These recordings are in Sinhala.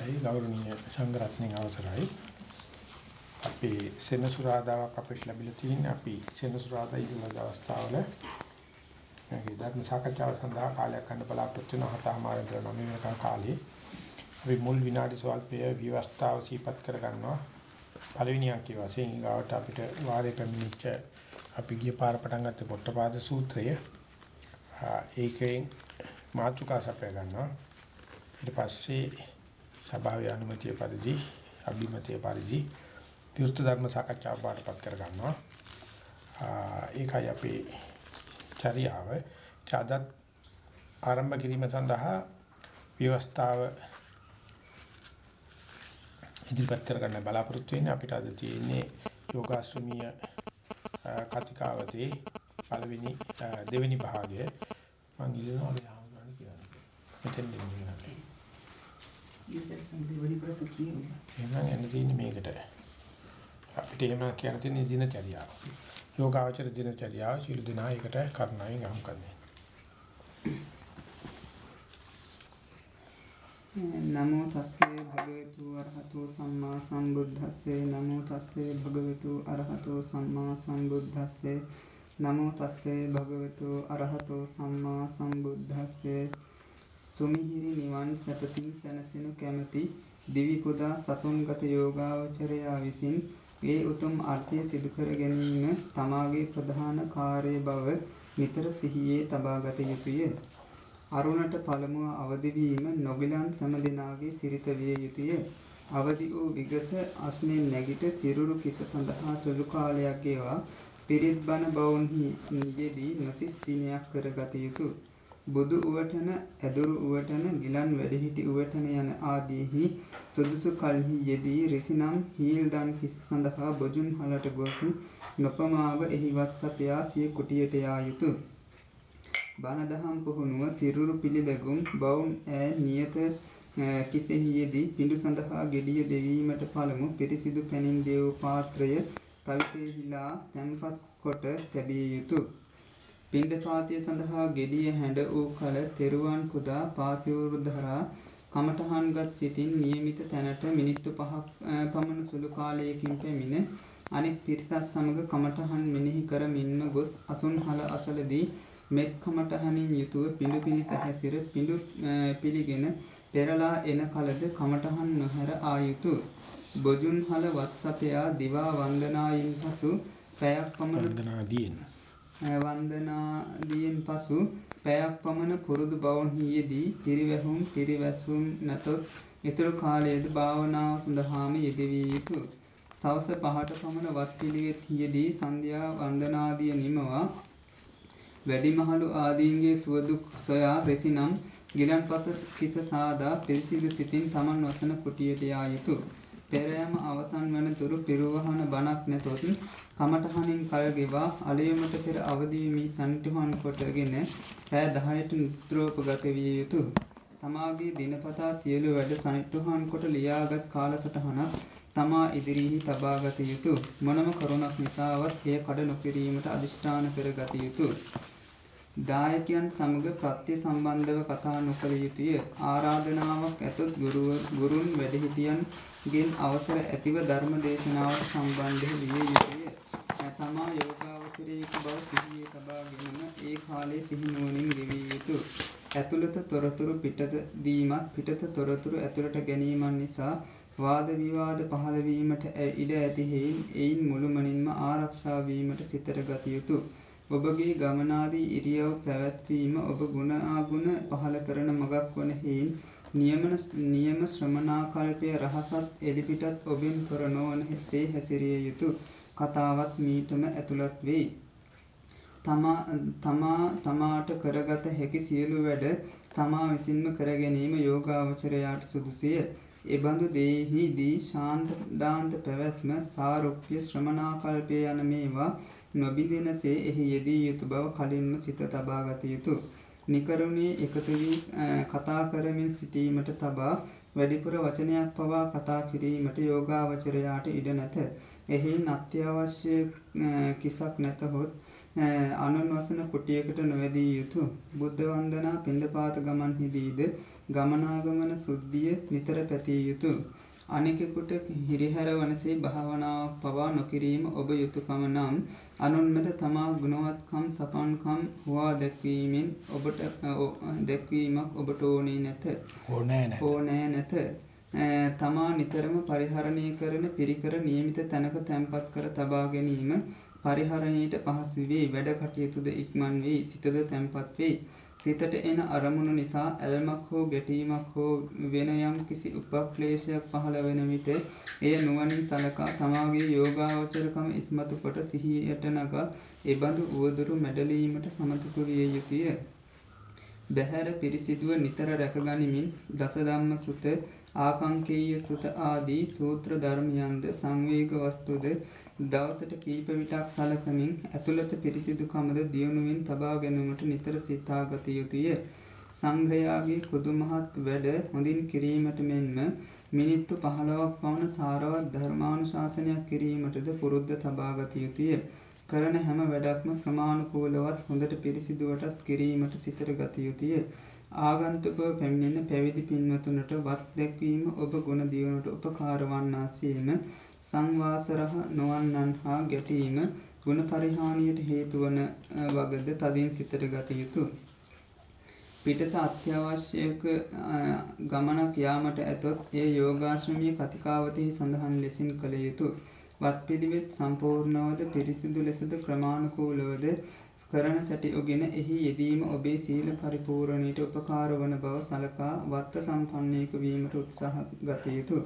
අවසරයි. ගෞරවනීය සංඝරත්නයේ අවසරයි. අපි සෙනසුරාදාවක් අපිට ලැබිලා තියෙන්නේ. අපි සෙනසුරාදා ඉන්න අවස්ථාවල මේ ධර්ම සාකච්ඡාව සඳහා කාලයක් ගන්න බලාපොරොත්තු වෙන හතමාරතර නම් වෙනකන් කාලේ. අපි මුල් විනාඩි ස්වල්පය විවස්ථාව සීපත් කර ගන්නවා පළවෙනි අංකයේ වශයෙන් ඊගාවට අපිට වාරේ පැමිණිච්ච අපි ගිය පාර පටන් ගත්ත පොට්ටපාද සූත්‍රය ඒකෙන් මාතුකා සපය ගන්නවා. ඊට පස්සේ සභාවේ අනුමැතිය පරිදි අභිමතය පරිදි විවෘත ධර්ම සාකච්ඡාව බාටපත් කර ගන්නවා ඒකයි අපේ චර්යාව චාදත් ආරම්භ කිරීම සඳහා ව්‍යවස්ථාව ඉදිරිපත් කර ගන්න බලාපොරොත්තු වෙන්නේ අපිට අද තියෙන්නේ යෝගාශ්‍රමීය කතිකාවතේ පළවෙනි දෙවෙනි භාගය මම ඉල්ලනවා අපි ආවගන්න කියලා. මෙතෙන් දෙන්නේ. ඉතින් දෙවෙනි ප්‍රශ්න කියන්න. එහෙනම් එන්න තියෙන්නේ මේකට. අපිට එහෙම කියන්න තියෙන දිනචරියාව. යෝගාචර දිනචරියාව සියලු දෙනා ඒකට කරුණාවෙන් අහු කරන්නේ. නමෝ තස්සේ භගවතු අරහතෝ සම්මා සම්බුද්දස්සේ නමෝ තස්සේ භගවතු අරහතෝ සම්මා සම්බුද්දස්සේ නමෝ තස්සේ භගවතු අරහතෝ සම්මා සම්බුද්දස්සේ සුමිහිරි නිවන් සැපතින් සැනසෙනු කැමැති දිවි කුදා සසුන්ගත යෝගාවචරයා විසින් ඒ උතුම් අර්ථය සිදු කර ගැනීම තමාගේ ප්‍රධාන කාර්ය බව නිතර සිහියේ තබා ගත යුතුය. අරුණට පළමුව අවදි වීම නොගිලන් සම දෙනාගේ සිරිත විය යුතුය. අවදි වූ විගස අස්නෙන් නැගිට සිරුරු කිස සඳහා සුළු කාලයක් ගෙවා පිරිත් බණ බවුන්හි නියෙදී නොසිස් දිනයක් කරගත යුතු. බුදු උවටන, ඇදුරු උවටන, ගිලන් වැඩිහිටි උවටන යන ආදීහි සුදුසු කල්හි යෙදී රිසිනම් හීල් දන් කිස සඳහා බොජුන් හලට ගොස් නොපමාව එහිවත් සපයා සිය කුටියට යා යුතුය. බණ දහම් පුහුණුව සිරුරු පිළිදැගුම් බවුන් ඈ නියත කිසෙහියේදී පිඬු සඳහා gediya දෙවීමට පළමු පිරිසිදු පැනින් දේව පාත්‍රය පවිත්‍රයහිලා තැන්පත් කොට තැබිය යුතුය. පින්දපාතය සඳහා gediya හැඬ වූ කල තෙරුවන් කුදා පාසිවුරු දරා කමඨහන්ගත් සිතින් નિયમિત තැනට මිනිත්තු 5ක් පමණ සුළු කාලයකින් පැමිණ අනෙක් පිරිසත් සමග කමඨහන් මෙනෙහි කරමින්ම ගොස් අසුන්හල අසලදී මෙත් කමටහනින් යුතුව පිඬු පිණිස හැසිර පිඬු පිළිගෙන පෙරලා එන කලද කමටහන් නොහැර ආයුතු බොජුන් හල වත්සපයා දිවා වන්දනායින් පසු පැයක් පමණ වන්දනාදීන් වන්දනාදීන් පසු පැයක් පමණ පුරුදු බවුන්හියේදී පිරිවැහුම් පිරිවැස්වුම් නැතොත් ඉතුරු කාලයේද භාවනාව සඳහාම යෙදවිය යුතුය. සවස පහට පමණ වත් පිළිවෙත් හියේදී සන්ධ්‍යා වන්දනාදිය නිමවා වැඩිමහලු ආදීන්ගේ සුවදුක් සොයා රෙසිනම් ගිලන්පස කිස සාදා පිරිසිදු සිතින් තමන් වසන කුටියට යා යුතුය. පෙරයම අවසන් වන තුරු පිරුවහන බණක් නැතොත් කමටහනින් කල් ගෙවා අලයමට පෙර අවදි වී සනිටුහන් කොටගෙන රෑ 10ට නිද්‍රෝපගත විය යුතුය. තමාගේ දිනපතා සියලු වැඩ සනිටුහන් කොට ලියාගත් කාලසටහනක් තමා ඉදිරියෙහි තබාගත යුතුය. මොනම කරුණක් නිසාවත් එය කඩ නොකිරීමට අදිෂ්ඨාන කරගත යුතුය. දායකයන් සමග ප්‍රත්‍ය සම්බන්ධව කතා නොකළ යුතුය. ආරාධනාවක් ඇතොත් ගුරුන් වැඩිහිටියන්ගෙන් අවසර ඇතිව ධර්ම දේශනාවට සම්බන්ධ විය යුතුය. තමා යෝගාවචරයෙකු බව සිහියේ තබාගෙනම ඒ කාලයේ සිහි නුවණින් ගෙවිය යුතුය. ඇතුළත තොරතුරු පිටත දීමත් පිටත තොරතුරු ඇතුළට ගැනීමන් නිසා වාද විවාද පහළ වීමට ඉඩ ඇති හේයින් එයින් මුළුමනින්ම ආරක්ෂා වීමට සිතට ගත යුතුය. ඔබගේ ගමනාදී ඉරියව් පැවැත්වීම ඔබ ගුණාගුණ පහල කරන මගක් වන හේයින් නියමන නියම ශ්‍රමණාකල්පය රහසත් එලිපිටත් ඔබෙන් තොර නොවන සේ හැසිරිය යුතු කතාවත් මීටම ඇතුළත් වෙයි. තමා තමා තමාට කරගත හැකි සියලු වැඩ තමා විසින්ම කර ගැනීම යෝගාවචරයාට සුදුසුය. එබඳු දේහිදී ශාන්ත දාන්ත පැවැත්ම සාරුප්‍ය ශ්‍රමණාකල්පය යන මේවා නොබිඳෙනසේ එහි යෙදී යුතු බව කලින්ම සිත තබා ගත යුතුය. නිකරුණේ එකතු වී කතා කරමින් සිටීමට තබා වැඩිපුර වචනයක් පවා කතා කිරීමට යෝගාවචරයාට ඉඩ නැත. එහි අත්‍යවශ්‍ය කිසක් නැතහොත් අනුන් වසන කුටියකට නොවැදී යුතුය. බුද්ධ වන්දනා පිණ්ඩපාත ගමන්හිදීද ගමනාගමන සුද්ධිය නිතර පැතිය යුතුය. අනෙකෙකුට හිරිහැර වනසේ භාවනාවක් පවා නොකිරීම ඔබ යුතුයකම නම් අනුන්මත තමා ගුණවත්කම් සපන්කම් හොවා දැක්වීමෙන් ඔබට දැක්වීමක් ඔබට ඕනේ නැත. ඕනෑ නැත. ඕනෑ නැත. තමා නිතරම පරිහරණය කරන පිරිකර නියමිත තැනක තැන්පත් කර තබා ගැනීම පරිහරණයට පහසු වේ. වැඩ කටයුතුද ඉක්මන් වෙයි. සිතද තැන්පත් වෙයි. සිතට එන අරමුණු නිසා ඇල්මක් හෝ ගැටීමක් හෝ වෙන යම් කිසි උපක්ලේශයක් පහළ වෙන විට එය නුවණින් සලකා තමාගේ යෝගාවචරකම ඉස්මතු කොට සිහියට නගා එබඳු උවදුරු මැඩලීමට සමතුක විය යුතුය. බහැර පිරිසිදුව නිතර රැකගනිමින් දසධම්ම සුත ආකංකේය සුත ආදී සූත්‍ර ධර්මයන්ද සංවේග වස්තුද දවසට කීප විටක් සලකමින් ඇතුළත පිරිසිදුකමද දියුණුවෙන් තබා ගැනීමට නිතර සිතාගත යුතුය. සංඝයාගේ කුදුමහත් වැඩ හොඳින් කිරීමට මෙන්ම මිනිත්තු පහළවක් පවන සාරවත් ධර්මානුශාසනයක් කිරීමටද පුරුද්ද තබාගත යුතුය. කරන හැම වැඩක්ම ක්‍රමානුකූලවත් හොඳට පිරිසිදුවටත් කිරීමට සිතට ගත යුතුය. ආගන්තුකව පැමිණෙන පැවිදි පින්වතුනට වත් දැක්වීම ඔබ ගුණ දියුණුවට උපකාර වන්නාසේම සංවාසරහ නොවන්නන් හා ගැටීම ගුණ පරිහානියට හේතුවන වගද තදින් සිතට ගත යුතු. පිටත අත්‍යවශ්‍යක ගමනක් යාමට ඇතොත් එය යෝගාශ්‍රමය කතිකාවතෙහි සඳහන් ලෙසින් කළ යුතු. වත් පිළිවෙත් සම්පූර්ණවද පිරිසිදු ලෙසද ක්‍රමාණුකූලවද කරන සැටි ඔගෙන එහි යෙදීම ඔබේ සීල පරිපූර්ණයට උපකාර වන බව සලකා වත්ත සම්පන්නයක වීමට උත්සාහ ගත යුතු.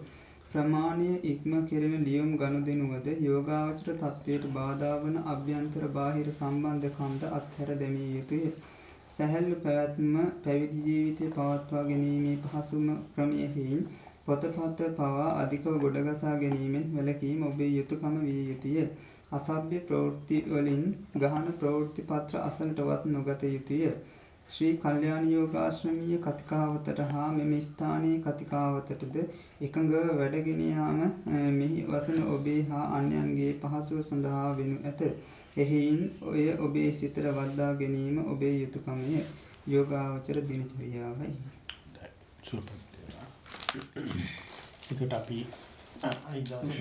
ප්‍රමාණය ඉක්ම කෙරෙන ලියුම් ගනුදෙනුවද යෝගාවචර තත්ත්වයට බාධා වන අභ්‍යන්තර බාහිර සම්බන්ධකම්ද අත්හැර දැමිය යුතුය. සැහැල්ලු පැවැත්ම පැවිදි ජීවිතය පවත්වා ගැනීමේ පහසුම ක්‍රමයෙහි පොතපත පවා අධිකව ගොඩගසා ගැනීමෙන් වැළකීම ඔබේ යුතුයකම විය යුතුය. අසභ්‍ය ප්‍රවෘත්ති වලින් ගහන ප්‍රවෘත්ති පත්‍ර අසලටවත් නොගත යුතුය. ශ්‍රී කල්යාණ යෝගාශ්‍රමීය කතිකාවතට හා මෙම ස්ථානයේ කතිකාවතටද එකඟව වැඩගෙන යාම මෙහි වසන ඔබේ හා අන්‍යයන්ගේ පහසුව සඳහා වෙනු ඇත. එහෙයින් ඔය ඔබේ සිතට වද්දා ගැනීම ඔබේ යුතුයකමය. යෝගාවචර දිනචරියාවයි. ඒකට අපි අයිදාසන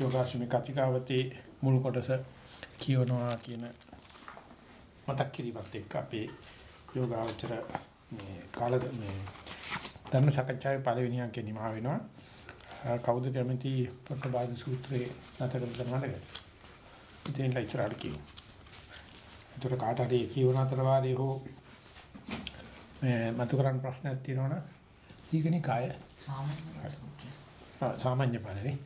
යෝගාශ්‍රමී කතිකාවතේ මුල් කොටස කියවනවා කියන මතක් කිරීමත් එක්ක අපේ යෝගාවචර මේ කාල මේ ධර්ම සාකච්ඡාවේ පළවෙනි අංකේ නිමා වෙනවා. කවුද කැමති පොට්ටපාද සූත්‍රයේ නැතකම් කරනවද? ඉතින් ලයිචරාට කියමු. ඒතර කාට හරි කියවන අතර වාරේ හෝ මේ මතු කරන්න ප්‍රශ්නයක් තියෙනවනම් ඊගනි කාය සාමාන්‍ය පාරේ.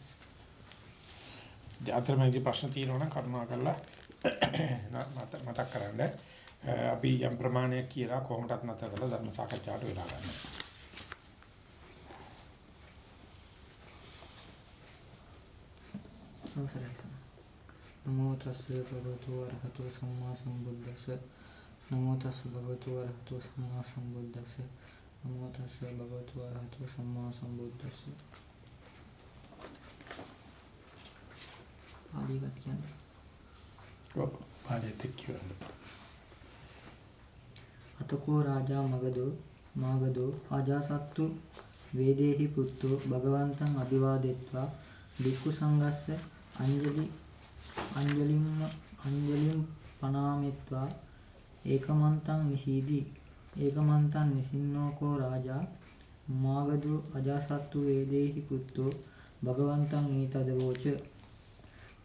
ජාතරමයි ප්‍රශ්න තියෙනවනම් කරුණා කරලා මතක් කරන්න. අපි යම් ප්‍රමාණයක් කියලා කොහොමදත් නැතර කරලා ධර්ම සාකච්ඡාවට වෙලා ගන්නවා. අවසරයි සම. නමෝ තස්ස භගවතු වරහතු සම්මා සම්බුද්දස්ස. නමෝ තස්ස භගවතු වරහතු සම්මා සම්බුද්දස්ස. නමෝ තස්ස භගවතු වරහතු සම්මා සම්බුද්දස්ස. ආදීවත් කියන්නේ. ඔව් පාඩේ කියන්න. අතකෝ රාජා මගදෝ මාගදෝ අජාසත්තු වේදේහි පුත්තෝ භගවන්තං අභිවාදෙත්වා භික්ඛු සංඝස්ස අංජලි අංජලිම්ම අංජලිම් පනාමෙත්වා ඒකමන්තං නිසීදී ඒකමන්තං නිසින්නෝකෝ රාජා මාගදු අජාසත්තු වේදේහි පුත්තෝ භගවන්තං ඊතදවෝච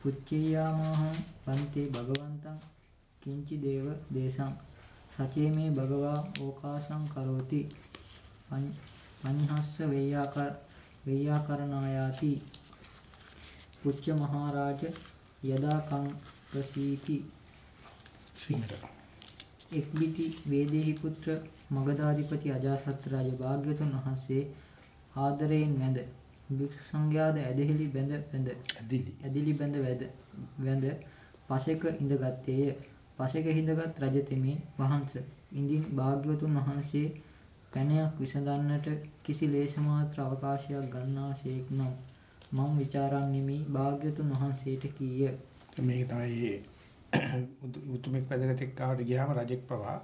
පුච්චේයාමහං පන්තේ භගවන්තං කිංචි දේව දේශං සචේ මේ භගවා ඕකාසං කරෝති. පඤ්හස්ස වෙය්‍යාකර වෙය්‍යාකරණායාති පුච්ච මහරජ යදා කං ප්‍රසීති. එක්බිති වේදේහි පුත්‍ර මගධාධිපති අජාසත් රජ භාග්‍යතුන් වහන්සේ ආදරයෙන් වැඳ භික්ෂු සංඝයාද ඇදහිලි බැඳ බැඳ ඇදිලි ඇදිලි බැඳ වැඳ වැඳ පසෙක ඉඳගත්තේය පසෙක හිඳගත් රජතෙමේ වහන්ස ඉඳින් භාග්‍යවතුන් වහන්සේ පැනයක් විසඳන්නට කිසි ලේෂ මාත්‍ර අවකාශයක් ගන්නාසේක් නම් මම ਵਿਚාරන්නෙමි භාග්‍යතුන් වහන්සේට කීය. මේක තමයි උතුමෙක් පැදගත් එක්කවට ගියාම රජෙක් පවා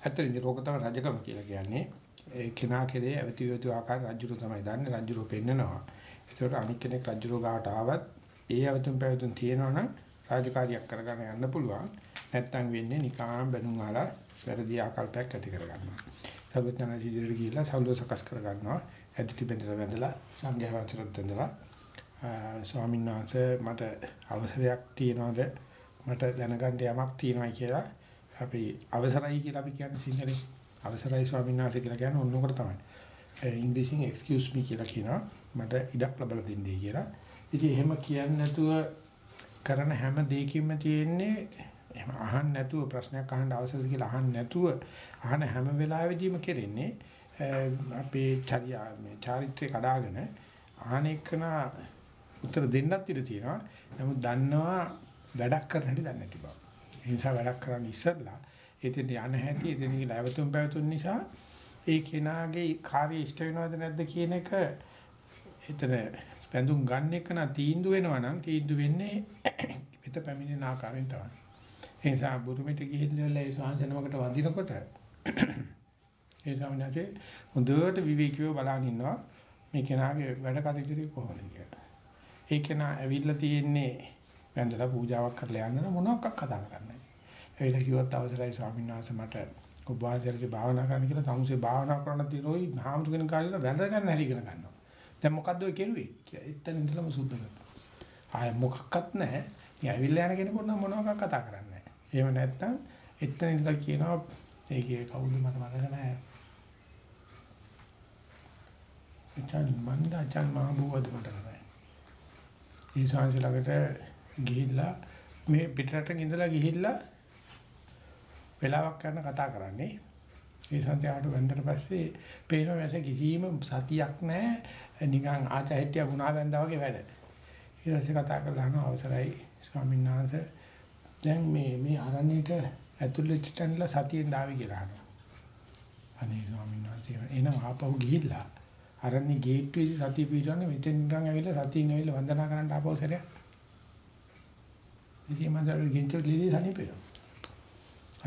ඇත්තට ඉතින් රෝග තමයි රජකම කියලා කියන්නේ. ඒ කෙනා කෙරේ අවතිවිතු ආකාර රජුරු තමයි දන්නේ රජුරු පෙන්නනවා. ඒකට අනික් කෙනෙක් රජුරු ගාවට ආවත් ඒ අවතුම් පැවතුම් තියෙනවනම් රාජකාරියක් කරගන්න යන්න පුළුවන්. නැත්තම් වෙන්නේ නිකාම් බැනුම් අහලා වැරදි ආකල්පයක් ඇති කරගන්නවා. සර්වඥාන ඉදිරියට ගිහිල්ලා සෞලව සකස් කරගන්නවා. ඇදිටි බෙන්දලා වැඳලා සංඝයා වහන්සේට දෙන්නවා. ස්වාමීන් වහන්සේ මට අවසරයක් තියනවාද මට දැනගන්න යමක් තියෙනවා කියලා අපි අවසරයි කියලා අපි කියන්නේ සිංහලෙන් අවසරයි ස්වාමීන් වහන්සේ කියලා කියන්නේ ඕනකොට තමයි. ඉංග්‍රීසියෙන් excuse me කියලා කියනවා. මට ඉඩක් ලැබලා දෙන්නයි කියලා. ඉතින් එහෙම කියන්නේ නැතුව කරන හැම දෙයකින්ම තියෙන්නේ එහෙම අහන්න නැතුව ප්‍රශ්නයක් අහන්න අවශ්‍යද කියලා අහන්න නැතුව අහන හැම වෙලාවෙදීම කෙරෙන්නේ අපේ චර්යා මේ චාරිත්‍රය කඩාගෙන අහන එකන උත්තර දෙන්නත් ඉඩ තියෙනවා. නමුත් දන්නවා වැඩක් කරන්න හැටි දන්නේ නැති බව. ඒ නිසා වැඩක් කරන්න ඉස්සෙල්ලා එතෙන් යන හැටි එතෙන් ගිහලා අවතුම් පැවතුම් නිසා ඒ කෙනාගේ කාර්ය ඉෂ්ට වෙනවද නැද්ද කියන එක එතන බඳුන් ගන්න එක නා තීන්දුව වෙනවා නම් තීන්දුව වෙන්නේ පිට පැමිණෙන ආකාරයෙන් තමයි. ඒ නිසා බුරුමිට ගිහිල්ලා ඒ සාහජනමකට වඳිනකොට ඒ සමනසේ හොඳට විවේකීව බලන් ඉන්නවා මේ කෙනාගේ වැඩ කටයුතු කොහොමද කියලා. ඒ කෙනා ඇවිල්ලා තියෙන්නේ වැඳලා පූජාවක් කරලා යන්න මොනවක් කතා කරන්නේ. ඇවිල්ලා කිව්වත් අවසරයි ස්වාමීන් වහන්සේ මට ඔබ වහන්සේට භාවනා කරන්න කියලා තමුසේ භාවනා කරන්න තියෙනෝයි හාමුදුර කෙනෙක් කාලේලා වැඳ ගන්න හැටි ඉගෙන ගන්නවා. දැන් මොකද්ද ඔය කෙරුවේ කියලා. එතන ඉඳලම සුද්ධ කරනවා. ආය මොකක්වත් නැහැ. මේ ඇවිල්ලා යන කෙනෙකුට නම් මොනවක් කතා කරන්නේ නැහැ. එහෙම නැත්නම් එතන ඉඳලා කියනවා ඒකේ කවුද මට මතක නැහැ. අචාන් මන්ද අචාන් මහබුවද මට නැහැ. ඒ සංසය ළඟට ගිහිල්ලා මේ පිටරටක ඉඳලා ගිහිල්ලා වෙලාවක් කරන කතා කරන්නේ. ඒ සංසයාට වැන්දට පස්සේ පේන වැස කිසිම සතියක් නැහැ. නිකන් ආචාහිත්‍ය ගුණා වැන්දා වගේ වැඩ. ඊට පස්සේ කතා කරලා අහන අවසරයි ස්වාමීන් වහන්සේ දැන් මේ මේ අරණේට ඇතුල් වෙච්ච තැනලා සතියෙන් දාවි කියලා අහනවා. අනේ ස්වාමීන් වහන්සේ එනම් ආපහු ගිහිල්ලා අරණේ ගේට්ටුවේ සතිය පිටවන්නේ මෙතෙන් නිකන් ඇවිල්ලා සතියෙන් ඇවිල්ලා වන්දනා කරන්න ආපහු සැරයක්. ඉතින් මම දර ගින්ච ලිලි සනීපේනවා.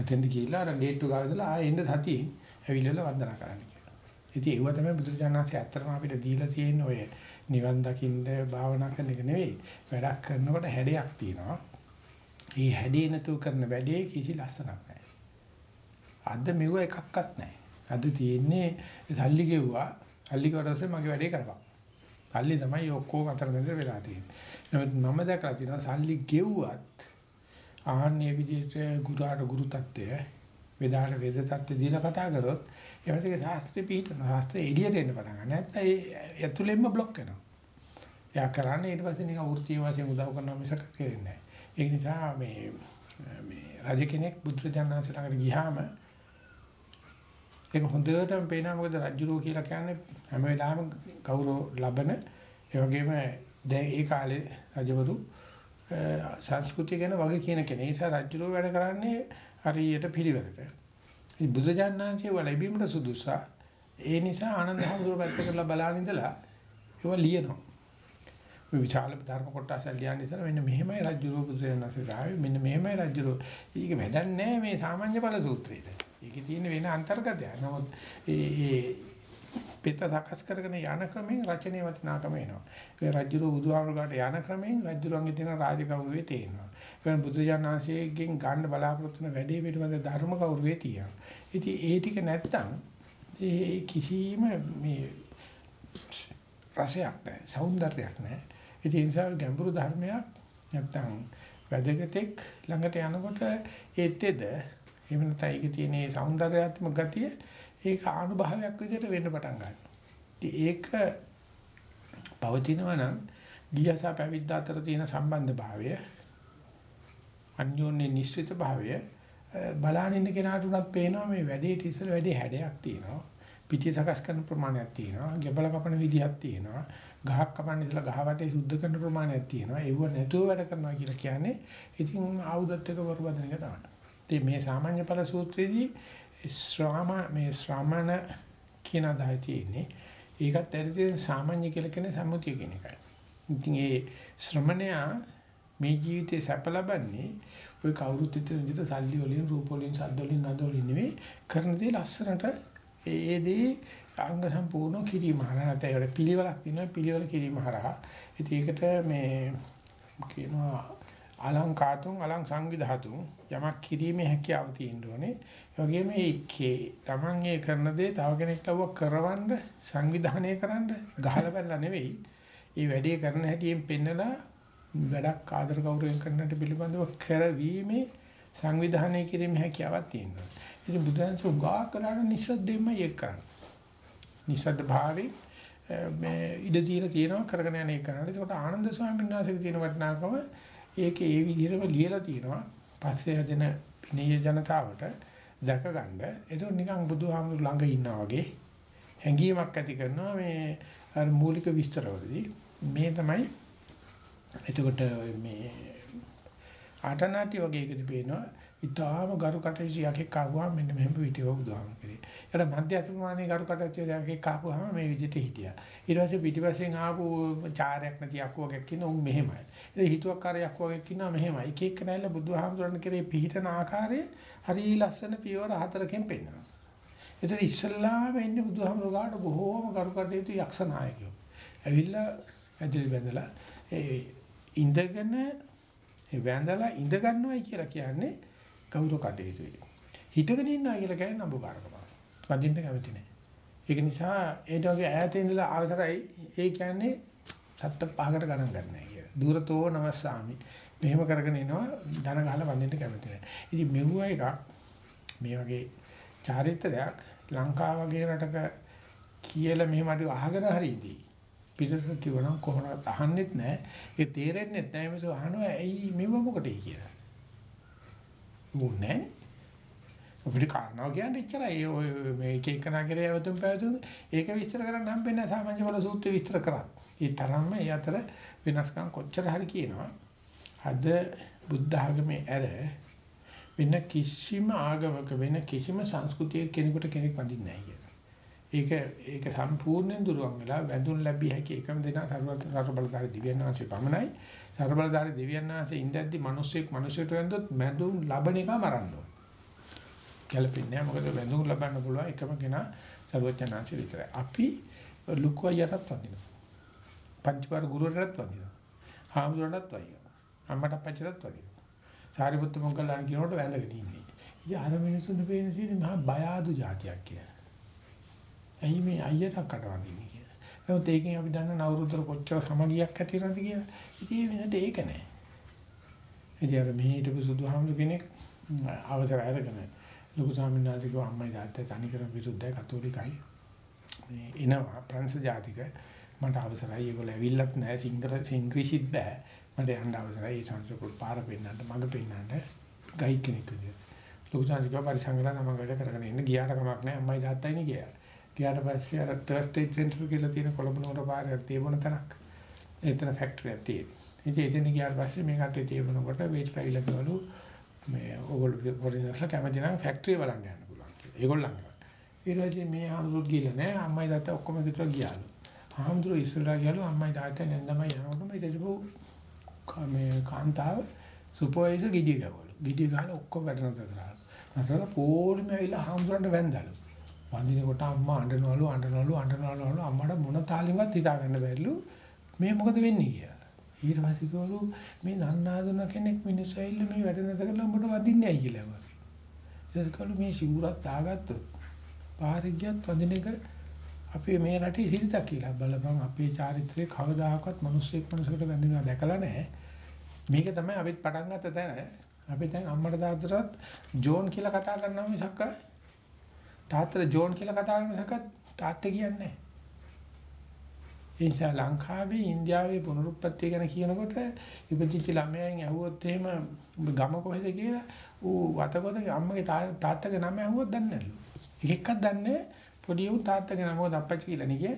අතෙන්ද ගිහිල්ලා අර ගේට්ටු ගාව ඉඳලා ආයෙ එන්න සතියෙන් ඇවිල්ලා වන්දනා කරන්න කියලා. ඉතින් ඒව තමයි බුදුරජාණන්සේ ඇත්තටම අපිට දීලා තියෙන ඔය නිවන් දකින්න භාවනා කරන එක නෙවෙයි. වැඩක් කරනකොට හැඩයක් තියෙනවා. ඒ හැඩේ නැතුව කරන වැඩේ කිසි ලස්සනක් නැහැ. අද මෙව එකක්වත් නැහැ. අද තියෙන්නේ සල්ලි ගෙව්වා. සල්ලි කොට මගේ වැඩේ කරපන්. සල්ලි තමයි ඔක්කොම අතරමැද වෙලා තියෙන්නේ. නමුත් මම දැකලා තියෙනවා සල්ලි ගෙව්වත් ආහන්නේ විදිහට ගුරුාට ගුරු තත්ත්වය වේදාට වේද තත්ත්වය දීලා කතා කරොත් එවැනික ශාස්ත්‍රීය පිටන ශාස්ත්‍රය එළියට එන්න පටන් ගන්න. නැත්නම් ඒ ඇතුළෙන්ම બ્લોක් වෙනවා. එයා කරන්නේ ඊට පස්සේ නිකන් වෘත්තීය වශයෙන් උදව් කරනවා මිසක කෙරෙන්නේ නැහැ. ඒ නිසා මේ මේ රජ කෙනෙක් බුදුරජාණන් ළඟට ගියාම ඒක හොඳටම පේනවා මොකද රජුරෝ කියලා කියන්නේ හැම වෙලාවෙම ගෞරව ලබන ඒ වගේම දැන් ඒ කාලේ රජවරු සංස්කෘතිය ගැන වගේ කියන කෙනෙක්. ඒ නිසා රජුරෝ වැඩ කරන්නේ හරියට පිළිවෙලට. ඉතින් බුදුජානනාංශයේ වල ලැබීමට සුදුසා. ඒ නිසා ආනන්ද හැමෝම පැත්ත කරලා බලන ඉඳලා ඒව ලියනවා. මේ විශාල ධර්ම කොටස ලියන්න ඉතල මෙන්න මෙහෙමයි රජුරෝ බුදුජානනාංශය ගාවේ මෙන්න මෙහෙමයි රජුරෝ. ඒක වැඩක් නැහැ මේ සාමාන්‍ය ඵල සූත්‍රයේ. ඒකේ තියෙන වෙන අන්තර්ගතයක්. නමුත් ඒ පෙත සකස් කරගෙන යන ක්‍රමයෙන් රචනයේ වටිනාකම එනවා. ඒ රජුරු බුදුහාමුදුරට යන ක්‍රමයෙන් රජුරුවන්ගේ තියෙන රාජකෞරුවේ තේනවා. ඒකෙන් බුදුජානනාංශයෙන් ගන්න බලාපොරොත්තු වෙන වැඩේ පිළිබඳ ධර්ම කෞරුවේ තියෙනවා. ඉතින් ඒ ටික නැත්තම් ඒ කිසිම මේ රසයක් නැහැ, సౌందර්යයක් නැහැ. ඉතින් ඒ නිසා ගැඹුරු ධර්මයක් නැත්තම් වැදගත්ෙක් ළඟට යනකොට ඒත් එද එහෙම නැත්නම් ඒකේ තියෙන ඒ సౌందර්යාත්මක ගතිය ඒක අනුභවයක් විදිහට වෙන්න පටන් ගන්නවා. ඉතින් ඒක පවතිනවා නම් ගියස පැවිද්ද අතර තියෙන සම්බන්ධ භාවය අන්‍යෝන්‍ය නිශ්චිත භාවය බලාගෙන ඉන්න කෙනාට උනත් පේනවා මේ වැඩේට ඉස්සර වැඩේ හැඩයක් තියෙනවා. පිටිය සකස් කරන ප්‍රමාණයක් තියෙනවා. ගෙබල කපන විදිහක් තියෙනවා. ගහක් කපන්න ඉස්සලා ගහ වටේ සුද්ධ කරන ප්‍රමාණයක් තියෙනවා. ඒව නැතුව වැඩ කරනවා කියලා කියන්නේ ඉතින් ආයුධත් එක වරබදන එක තමයි. ඉතින් මේ සාමාන්‍ය ඵල සූත්‍රයේදී ශ්‍රාම මේ ශ්‍රාමණ කියන අදහය තියෙන්නේ. ඒකත් ඇත්තටම සාමාන්‍ය කියලා කියන්නේ සම්මුතිය කියන එකයි. ඉතින් ඒ ශ්‍රමණයා මේ ජීවිතේ සැප ලබන්නේ ওই කවුරුත් හිතන විදිහට සල්ලි වලින් රූප වලින් සද්ද වලින් නද වලින් නෙවෙයි කරන දේ ලස්සනට ඒදී අංග සම්පූර්ණ කිරීම හරහා නැත්නම් ඒකට පිළිවෙලක් තියෙනවා පිළිවෙල කිරීම හරහා. ඉතින් ඒකට මේ කියනවා අලංකාතුන් අලං සංවිධාතුන් යමක් කිරීමේ හැකියාව තියෙන්න ඕනේ. ඒ වගේම ඒකේ Taman ඒ කරන දේ තව කෙනෙක්ට ලව කරවන්න සංවිධානය කරන්න ගහලා බැලලා නෙවෙයි. ඒ වැඩේ කරන හැටියෙන් පෙන්නලා වැඩක් ආදර ගෞරවයෙන් කරන්නට පිළිබඳව කරවීමේ සංවිධානය කිරීමේ හැකියාවක් තියෙනවා. ඉතින් බුදුන්සේ උගා කරලා නිසද්දෙම ඒක කරන්නේ. නිසද්ද භාවයේ මේ ඉඩ දීලා තියෙනවා කරගෙන යන එක කරනවා. ඒකට ආනන්ද ස්වාමීන් වහන්සේගේ තියෙන වටිනාකම ඒකේ ඒ විදිහටම ලියලා තියෙනවා. පස්සේ හැදෙන විනය ජනතාවට දැක ගන්න. ඒක නිකන් බුදුහාමුදුරු ළඟ ඉන්නා වගේ හැඟීමක් ඇති කරනවා මේ අර මූලික විස්තරවලදී. මේ තමයි එතකොට මේ ආටනාටි වගේ එකදී පේනවා ඊටාම ගරු කටයුතු යකෙක් ආවම මෙන්න මෙහෙම පිටියව බුදුහාම කරේ. ඒකට මධ්‍ය අතුමානේ ගරු කටයුතු යකෙක් ආවම මේ විදිහට හිටියා. ඊට පස්සේ පිටිපස්සෙන් ආපු චාරයක් නැති යක්කුවගෙක් ඉන්න උන් මෙහෙමයි. ඒ හිතුවක්කාරය යක්කුවගෙක් ඉන්නවා මෙහෙමයි. එක එක නැල්ල බුදුහාමුදුරන් කරේ පිහිටන ආකාරය හරි ලස්සන පියවර හතරකින් පෙන්වනවා. ඒතර ඉස්සල්ලාම එන්නේ බුදුහාමුදුරගාට බොහෝම කරු කටයුතු යක්ෂ නායකයෝ. ඇවිල්ලා ඇදලි බැඳලා ඒ ඉඳගෙන ඒ වැඳලා ඉඳ ගන්නවයි කියලා කියන්නේ ගෞරව කටයුතුයි. හිටගෙන ඉන්නවා කියලා කියන්නේ නඹුකාරකම. වදින්න කැමති නැහැ. ඒක නිසා ඒට වගේ ඈත ඉඳලා අවසරයි ඒ කියන්නේ සත්ත පහකට ගණන් ගන්නෑ කියලා. දුරතෝ නමස්සාමි. මෙහෙම කරගෙන එනවා ධන ගහලා වදින්න කැමති නැහැ. ඉතින් මෙවුව එකක් මේ වගේ චාරිත්‍රයක් ලංකාව වගේ රටක කියලා මෙහෙම අඩු අහගෙන හරිදී. පිටට කිව්වනම් කොහොමවත් අහන්නෙත් නැහැ. ඒ තේරෙන්නෙත් නැහැ මේක අහනවා ඇයි මෙව මොකටද කියලා. මොන්නේ අපිට කාරණාව කියන්නේ එච්චරයි ඔය මේ එක එක නගරයේ අවතුම් පැවතුම් ඒක විස්තර කරන්න හම්බෙන්නේ නැහැ සාමාන්‍ය වල සූත්‍ර විස්තර කරත්. ඒ තරම්ම ඒ අතර වෙනස්කම් කොච්චර හරි කියනවා. අද බුද්ධ ආගමේ ඇර වෙන කිසිම ආගමක වෙන කිසිම සංස්කෘතියක කෙනෙකුට කෙනෙක් වඳින්නේ නැහැ කියලා. ඒක ඒක සම්පූර්ණයෙන් දුරවන් වෙලා වැඳුන් ලැබිය හැකි එකම දෙනා සර්ව බලධාරී දිව්‍යන් වහන්සේ පමණයි. සර්ව බලධාරී දිව්‍යන් වහන්සේ ඉඳද්දි මිනිස්සෙක් මිනිසෙට වැඳොත් වැඳුන් ලබන එක මරන්න ඕන. ගැලපෙන්නේ නැහැ මොකද වැඳුන් ලබන්න පුළුවන් එකම කෙනා සර්වඥාන්සේ විතරයි. අපි ලුකු අයටත් වඳිනවා. පංචපාර ගුරුවරටත් වඳිනවා. හාමුදුරන්ටත් වඳිනවා. අම්මට අපච්චිටත් වඳිනවා. සාරිපුත්ත මොග්ගල්ලාන් කියනකොට වැඳගෙන ඉන්නේ. ඉතින් අර මිනිස්සුන්ට පේන සීනේ මහා බය ආදු જાතියක් කියලා. ඇයි මේ අයියට කටවඳින්නේ කියලා. නමුත් ඒකෙන් අපි දන්න නවරුද්දර කොච්චර සමගියක් ඇති වෙනවද කියලා. ඉතින් මේ වෙනට ඒක නෑ. ඉතින් අර මේ හිටපු සුදුහාමුදුර කෙනෙක් අවසර අරගෙන ලොකු ස්වාමීන් වහන්සේ කිව්වා අම්මයි තාත්තයි තනිකර විරුද්ධයි කතෝලිකයි. මේ එනවා ප්‍රංශ ජාතික මට අවසරයි ඒගොල්ලෝ ඇවිල්ලත් නැහැ සිංගර සිංග්‍රීසිත් බෑ. මට යන්න අවසරයි ඒ සංස්කෘත පාර පෙන්නන්න මඟ පෙන්නන්න ගයි කෙනෙක් විදියට. ලොකු සංස්කෘත පරිසංගල නම වැඩ කරගෙන ඉන්න ගියාට කමක් නැහැ අම්මයි තාත්තයිනේ කියලා. ගියාට පස්සේ අර තර්ස්ටේජ් සෙන්ටර් කියලා තියෙන කොළඹ නුවර පාරේ තියබුණ තැනක්. එතන ෆැක්ටරි එකක් තියෙනවා. ඉතින් එතන ගියාට පස්සේ මේ කට්ටිය තියබුණකොට වේට් පැවිලා ගවලු මේ ඕගොල්ලෝ පොරිනස්ලා කැමති නම් ෆැක්ටරිය බලන්න යන්න පුළුවන් කියලා. ඒගොල්ලන්. ඊට පස්සේ මේ ආම්දුත් ගිහලා නෑ අම්මයි තාත්තා ඔක්කොම එකතු ගියාලු. ආම්දුර ඉස්සරහා ගියාලු අම්මයි තාත්තා නැන්දමයි යනකොටම ඉතින් මේ කාන්තාව සුපර්වයිසර් ගිඩිය ගවලු. ගිඩිය ගහලා ඔක්කොම වැඩ නතර කරා. නතර පොලිම ඇවිල්ලා ආම්දුරන්ට වැන්දලු. වඳිනකොට අම්මා අඬනවලු අඬනවලු අඬනවලු අම්මට මොන තාලෙන්වත් හිතා ගන්න බැරිලු මේ මොකද වෙන්නේ කියලා. ඊට පස්සේ කිව්වලු මේ නන්නාදුන කෙනෙක් මිනිස්සු ඇවිල්ලා මේ වැඩ නැත කරලා උඹට වඳින්නේ ඇයි කියලා කිව්වා. ඒකවලු මේ සිවුරක් දාගත්තොත් පාරේ ගියත් වඳින එක අපේ මේ රටේ සිරිතක් කියලා බලපන් අපේ චාරිත්‍රයේ කවදාකවත් මිනිස්සෙක් මිනිසෙකුට වැඳිනවා දැකලා නැහැ. මේක තමයි අපිත් පටන් ගත්ත තැන. අපි දැන් අම්මට තාත්තටත් ජෝන් කියලා කතා කරනවා මිසක් තාත්තට ජෝන් කියලා කතා කරන මිසක් තාත්තේ කියන්නේ නැහැ. ඒ නිසා ලංකාවේ ඉන්දියාවේ පුනරුත්පත්ති ගැන කියනකොට ඉපදිච්ච ළමයන් ඇහුවොත් එහෙම ගම කොහෙද කියලා ඌ වතකොත අම්මගේ තාත්තගේ නම ඇහුවොත් දන්නේ නැලු. එක එකක් දන්නේ පොඩි උන් තාත්තගේ නම මොකද අප්පච්චි කියලා නේ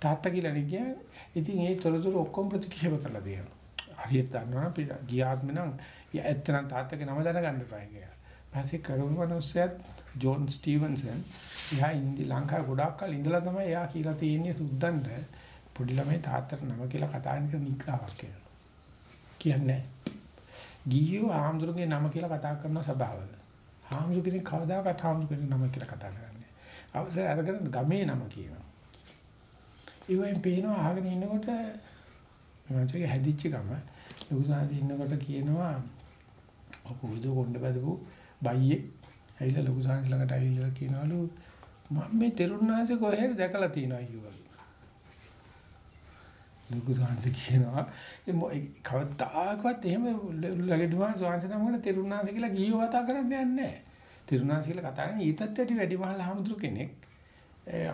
තාත්තා කියලා නේ ඉතින් ඒ තොරතුරු ඔක්කොම ප්‍රතික්ෂේප කරලා දෙනවා. හරියට දන්නවනම් ගියාත්ම නම් ඇත්තනම් තාත්තගේ නම දැනගන්න එපා කියලා. පස්සේ කරුණු මිනිස්සයත් ජෝන් ස්ටීවන්සන් එයා ඉන්දි ලංකාවේ ගොඩාක් කල් ඉඳලා තමයි එයා කියලා තියෙන්නේ සුද්දන්ට පොඩි ළමයි තාත්තට නම කියලා කතා කරන නිග්‍රහයක් කියලා. කියන්නේ ගියෝ ආම්දුරගේ නම කියලා කතා කරන සභාවල. ආම්දුරගේ කවදාකවත් ආම්දුරගේ නම කියලා කතා කරන්නේ. අවසර අරගෙන ගමේ නම කියනවා. ඉවෙන් පේනවා අහගෙන ඉන්නකොට මමගේ හැදිච්ච ගම ලොකුසාන්ති ඉන්නකොට කියනවා ඔකෝද කොණ්ඩ බැදපු බයියේ ඇවිල්ලා ලොකුසාන්ති ළඟට ඇවිල්ලා කියනවලු මම මේ තෙරුණාංශ කොහෙද දැකලා තියෙනවා කිව්වලු. ලොකුසාන්ති කියනවා කවදාකවත් එහෙම ලගෙඩුවා සෝංශ නමකට තෙරුණාංශ කියලා ගියෝ කතා කරන්න යන්නේ නැහැ. තෙරුණාංශ කියලා කතා කරන්නේ ඊටත් වැඩි වැඩිමහල් හමුදුරු කෙනෙක්.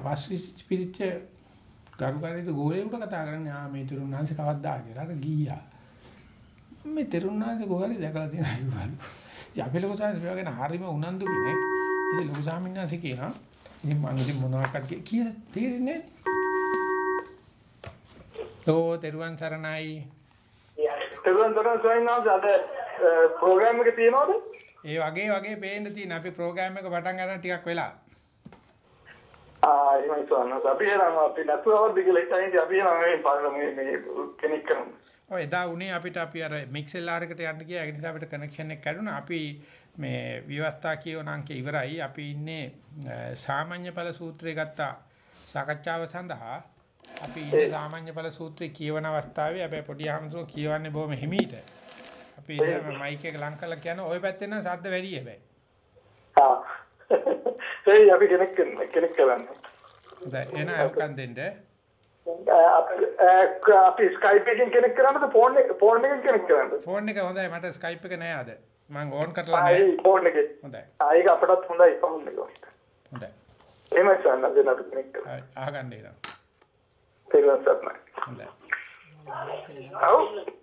වස්විච් පිරිච්ච ගරුකාරීද ගෝලේකට කතා කරන්නේ ආ මේ තෙරුණාංශ කවද්දා කියලා අර ගියා. මේ තෙරුණාංශ කොහරි දැකලා තියෙනවා කිව්වලු. ඉතින් අපේ ලොකු සාමිනේ මේ වගේ හරිම උනන්දු කෙනෙක්. ඉතින් ලොකු සාමිනාංශ කියනවා ඉතින් මම ඉතින් මොනවාක්වත් කියලා තේරෙන්නේ නැහැ. ඕ තෙරුවන් සරණයි. තෙරුවන් සරණයි ස්වාමීන් වහන්සේ අද ප්‍රෝග්‍රෑම් එක තියෙනවද? ඒ වගේ වගේ පේන්න තියෙන අපි ප්‍රෝග්‍රෑම් එක පටන් ගන්න ටිකක් වෙලා. ආ එහෙමයි ස්වාමීන් වහන්සේ අපි එනම් අපි නැතුවවත් දිගල හිටියේ අපි එනම් මේ පාරම මේ කෙනෙක් කරමු. ඔය එදා උනේ අපිට අපි අර මික්සෙල්ආර් එකට යන්න ගියා ඒ නිසා අපිට කනෙක්ෂන් එක කැඩුණා. අපි මේ ව්‍යවස්ථා කියවන අංකේ ඉවරයි. අපි ඉන්නේ සාමාන්‍ය ඵල සූත්‍රය ගත්තා සාකච්ඡාව සඳහා. අපි ඉන්නේ සාමාන්‍ය ඵල සූත්‍රය කියවන අවස්ථාවේ අපි පොඩි ආමතුරු කියවන්නේ බොහොම හිමීට. අපි ඉන්නේ මයික් එක ලං කරලා කියන ওই පැත්තේ නම් ශබ්ද වැඩි හැබැයි. ආ. ඒ අපි කෙනෙක් කෙනෙක් කරන්නේ. දැන් එන අවකන් දෙන්න. අපි ස්කයිප් එකකින් කෙනෙක් කරන්නද? ෆෝන් එක ෆෝන් එකකින් කෙනෙක් කරන්නද? ෆෝන් එක හොඳයි. මට ස්කයිප් එක නෑ අද. මම ඕන් කරලා නෑ. ආයි ෆෝන් එකේ. හොඳයි. ආ ඒක අපටත් හොඳයි ෆෝන් එක හොඳයි. එහෙමයි සන්න දෙන්න අපි කෙනෙක් කරා අහගන්න එනවා තේරුවන් සරණයි. හොඳයි. ඔව්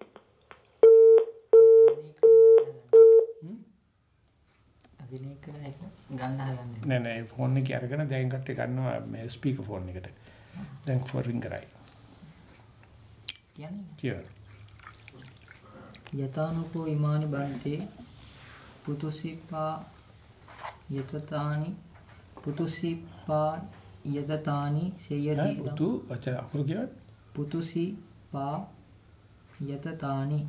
අභිනය කරලා එක ගන්න හදන්නේ. නෑ නෑ ෆෝන් එක අරගෙන දැන් කට්ටි ගන්නවා මේ ස්පීකර් ෆෝන් එකට. දැන් ෆෝරින් කරයි. කියන්නේ? කියන්න යතානුකෝ ඉමානි බන්තේ පුතුසිපා යතතානි පුතුසිපා යතතානි සේයති පුතු වචන අකුරු කියන්න පුතුසිපා යතතානි.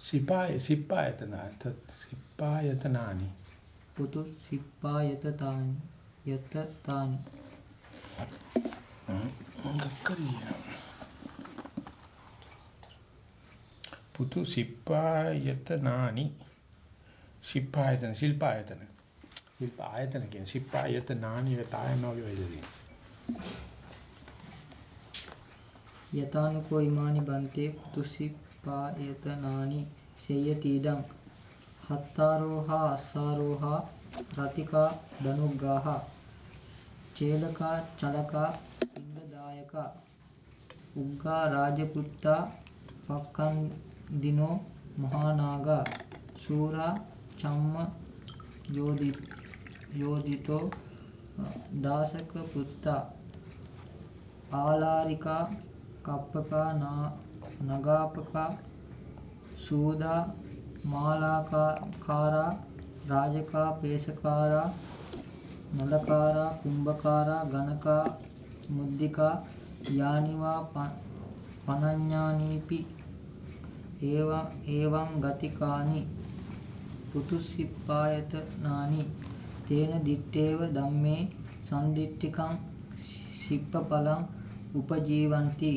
සිපාය සිපායතන සිපායතනානි පුතුසිපා යතතානි. යතතානි ගක්කරිය පුතු සිපායතනානි සිපායතන ශිල්පායතන ශිල්ප ආයතන කියන සිපායතනානි වතායන වගේ වෙලදී. යතානුකෝ ඉමානි බන්තේ පුතුසිපා යතනානි සේයතිදං හත්තාරෝහා අස්සාරෝහා රතිකා දනුග්ගාහ චේලකා චලකා ඉන්දදායකා උග්ගා රාජපුත්තා පක්කන් දිනෝ මහානාගා සූරා චම්ම යෝදි යෝදිතෝ දාසක පුත්තා ආලාරිකා කප්පකා නගාපකා සූදා මාලාකාරා රාජකා පේසකාරා නලකාරා කුම්භකාරා ගණකා මුද්දිකා යානිවා පනඤ්ඤානීපි ඒවං ඒවං ගතිකානි පුතුසිප්පායතනානි තේන දිත්තේව ධම්මේ සම්දිට්ඨිකං සිප්පපලං උපජීවಂತಿ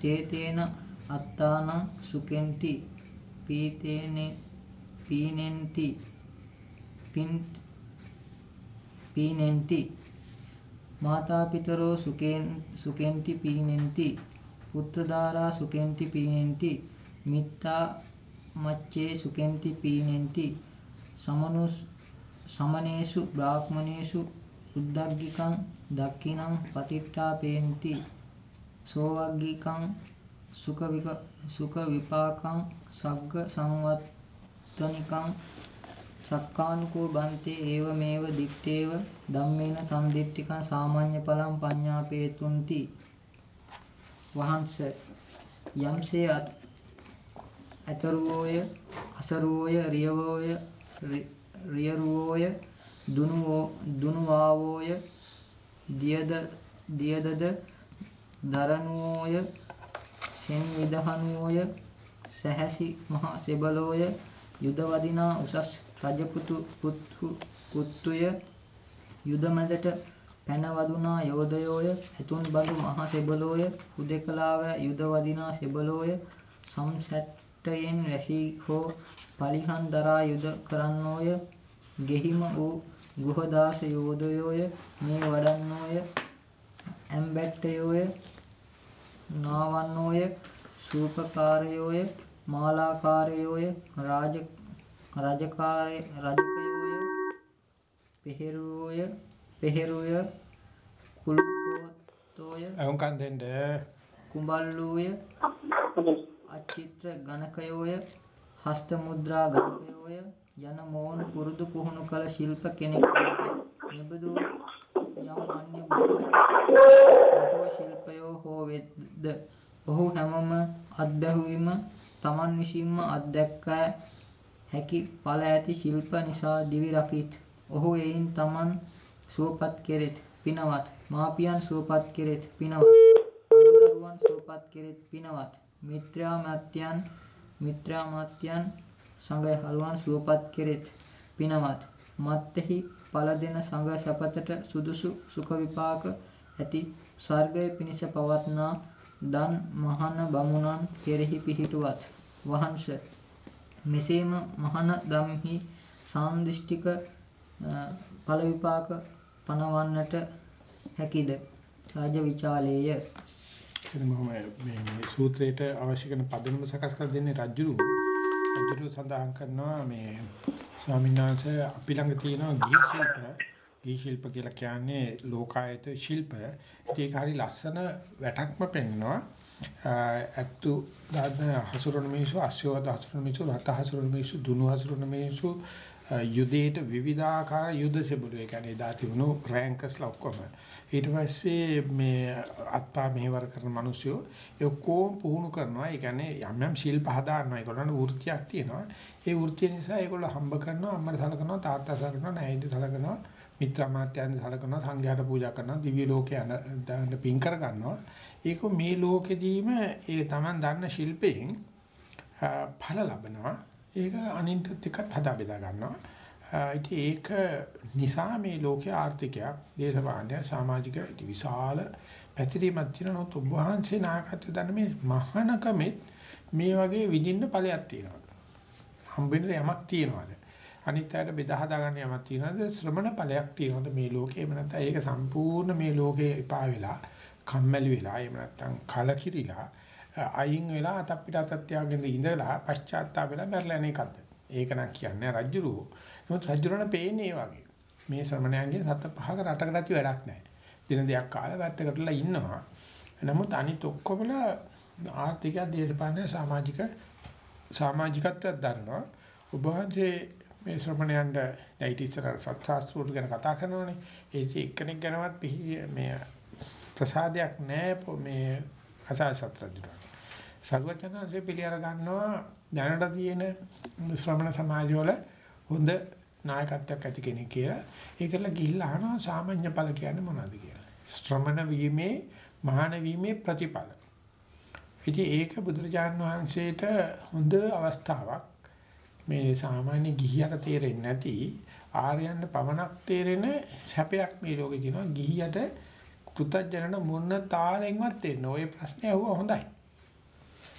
තේතේන අත්තානං සුකෙන්ති පීතේනේ පීනෙන්ති පින්ත් පීනෙන්ති මාතා පිතරෝ සුකෙන් සුකෙන්ති පීනෙන්ති පුත්‍රදාරා සුකෙන්ති පීනෙන්ති මිත්තා මච්චේ සුකෙන්ති පීනෙන්ති සමනුස් සමනේසු බ්‍රාහ්මනේසු උද්දග්ගිකං දක්ඛිනං පතිට්ඨා පේන්ති. සෝවග්ගිකං සුඛ වික සුඛ විපාකං සග්ග සංවත්තනිකං සක්කානුකෝ බන්තේ ඒව මේව දිත්තේව ධම්මේන සම්දිට්ඨිකං සාමාන්‍ය පලං පඤ්ඤාපේතුන්ති. වහන්ස යම්සේ අතරුවෝය අසරුවෝය රියවෝය රියරුවෝය දුනුවෝ දුනුවාවෝය දියද දියදද දරනුවෝය සෙන් විදහනුවෝය සැහැසි මහා සෙබලෝය යුද වදිනා උසස් රජපුතු පුත්තු පුත්තුය යුද මැදට පැන වදුනා යෝධයෝය ඇතුන් බඳු මහ සෙබළෝය හුදෙකලාව යුද වදිනා සෙබළෝය සම්සැට්ටයෙන් වැසී හෝ පලිහන් දරා යුද කරන්නෝය ගෙහිම වූ ගෘහදාස යෝධයෝය මේ වඩන්නෝය ඇම්බැට්ටයෝය නාවන්නෝය සූපකාරයෝය මාලාකාරයෝය රාජ රජකාරය රජකයෝය පෙහෙරුවෝය පෙහෙරුය කුළුපෝතෝය අහුම්කන් දෙන්න. කුඹල්ලූය අචිත්‍ර ගණකයෝය හස්ත මුද්‍රා ගණකයෝය යන මොවුන් පුරුදු පුහුණු කළ ශිල්ප කෙනෙක් මෙබඳු යම් අන්‍ය බොහෝ ශිල්පයෝ හෝ වෙද්ද ඔහු හැමම අත්බැහුවීම තමන් විසින්ම අත්දැක්ක හැකි ඵල ඇති ශිල්ප නිසා දිවි රකිත්. ඔහු එයින් තමන් සුවපත් කෙරෙත් පිනවත්. මාපියන් සුවපත් කෙරෙත් පිනවත්. දරුවන් සුවපත් කෙරෙත් පිනවත්. මිත්‍රා මාත්‍යයන් මිත්‍රා මාත්‍යයන් සංඝය හලුවන් සුවපත් කෙරෙත් පිනවත්. මත්ෙහි ඵල දෙන සංඝ සපතට සුදුසු සුඛ විපාක ඇති ස්වර්ගයේ පිණිස පවත්නා දන් මහන බමුණන් කෙරෙහි පිහිටුවත් වහන්ස මෙසේම මහන දම්හි සාන්දිෂ්ටික ඵල විපාක පනවන්නට හැකිද රාජ විචාලේය එතන මම මේ මේ සූත්‍රයට අවශ්‍ය කරන පදනම සකස් කර දෙන්නේ රජුරු. රජුරු සඳහන් කරනවා මේ ස්වාමීන් වහන්සේ අපි ළඟ තියෙන ගිහි ශිල්ප, ගිහි ශිල්ප කියලා කියන්නේ ලෝකායත ශිල්ප. ඒක හරි ලස්සන වැටක්ම පෙන්වනවා. අත්තු දාන හසුරුවන මිනිස්සු, අස්යෝද හසුරුවන මිනිස්සු, රත හසුරුවන මිනිස්සු, දුනු හසුරුවන මිනිස්සු යුදේට විවිධාකාර යුද සෙබළු ඒ කියන්නේ දාති වුණු රෑන්කස්ලා ඔක්කොම ඊට පස්සේ මේ අත්පා මෙහෙවර කරන මිනිස්සු ඒ ඔක්කොම පුහුණු කරනවා. ඒ කියන්නේ යම් යම් ශිල්ප හදාගන්නවා ඒගොල්ලන්ට වෘත්තියක් තියෙනවා. ඒ වෘත්තිය නිසා ඒගොල්ලෝ හම්බ කරනවා අම්මට සලකනවා තාත්තා සලකනවා නෑයිට සලකනවා මිත්‍රාමාත්‍යයන් සලකනවා සංඝයාට පූජා කරනවා දිව්‍ය ලෝකේ යන පින් කර ගන්නවා ඒක මේ ලෝකෙදීම ඒ Taman දන්න ශිල්පයෙන් ඵල ලබනවා. ඒක අනින්ටත් එක්ක හදා බෙදා ගන්නවා. ඉතින් ඒක නිසා මේ ලෝකයේ ආර්ථිකයක්, දේශපාලනය, සමාජික විශාල පැතිරීමක් තියෙනවා. ඔබ වහන්සේ නායකත්වය දන්න මේ මහානකමෙත් මේ වගේ විඳින්න ඵලයක් තියෙනවා. හම්බෙන්න යමක් තියෙනවාද? අනිත් අයට බෙදා හදා ගන්න යමක් තියෙනවාද? ශ්‍රමණ ඵලයක් තියෙනවාද මේ ලෝකේ? එහෙම නැත්නම් ඒක සම්පූර්ණ මේ ලෝකේ එපා වෙලා, කම්මැලි වෙලා, එහෙම නැත්නම් කලකිරිලා අයින් වෙලා අතක් පිට අතක් තියාගෙන ඉඳලා පශ්චාත්තාප වෙලා මැරලා යන එකක්ද? ඒක නම් කියන්නේ රජ්ජුරුව. නමුත් රජ්ජුරුවන පේන්නේ වගේ. මේ ශ්‍රමණයන්ගේ සත පහක රටකට ඇති වැඩක් නැහැ. දින දෙකක් කාලා වැත්තකටලා ඉන්නවා. නමුත් අනිත් ඔක්කොමල ආර්ථික දේශපාලන සමාජික සමාජිකත්වයක් දන්නවා. ඔබ වහන්සේ මේ ශ්‍රමණයන්ට දැයිටි ඉස්සර සත්‍යාස්ත්‍රෝට ගැන කතා කරනවානේ. ඒ එක්කෙනෙක් ගැනවත් මේ ප්‍රසාදයක් නැහැ මේ අසාසත් රජුට. සර්වඥාන්සේ පිළිඅර ගන්නවා දැනට තියෙන ශ්‍රමණ සමාජවල හොඳ නායකත්වයක් ඇති කෙනෙක් කියලා. ඒකල ගිහිල්ලා අහනවා සාමාන්‍ය ඵල කියන්නේ මොනවද කියලා. ශ්‍රමණ වීමේ මහාන වීමේ ප්‍රතිඵල. ඉතින් ඒක බුදුරජාන් වහන්සේට හොඳ අවස්ථාවක්. මේ සාමාන්‍ය ගිහියට තේරෙන්නේ නැති ආර්යයන්ට පමණක් තේරෙන සැපයක් මේ ලෝකේ තියෙනවා. ගිහියට පුතඥන මොන තාලෙන්වත් තේරෙන්නේ. ওই ප්‍රශ්නේ අහුව හොඳයි.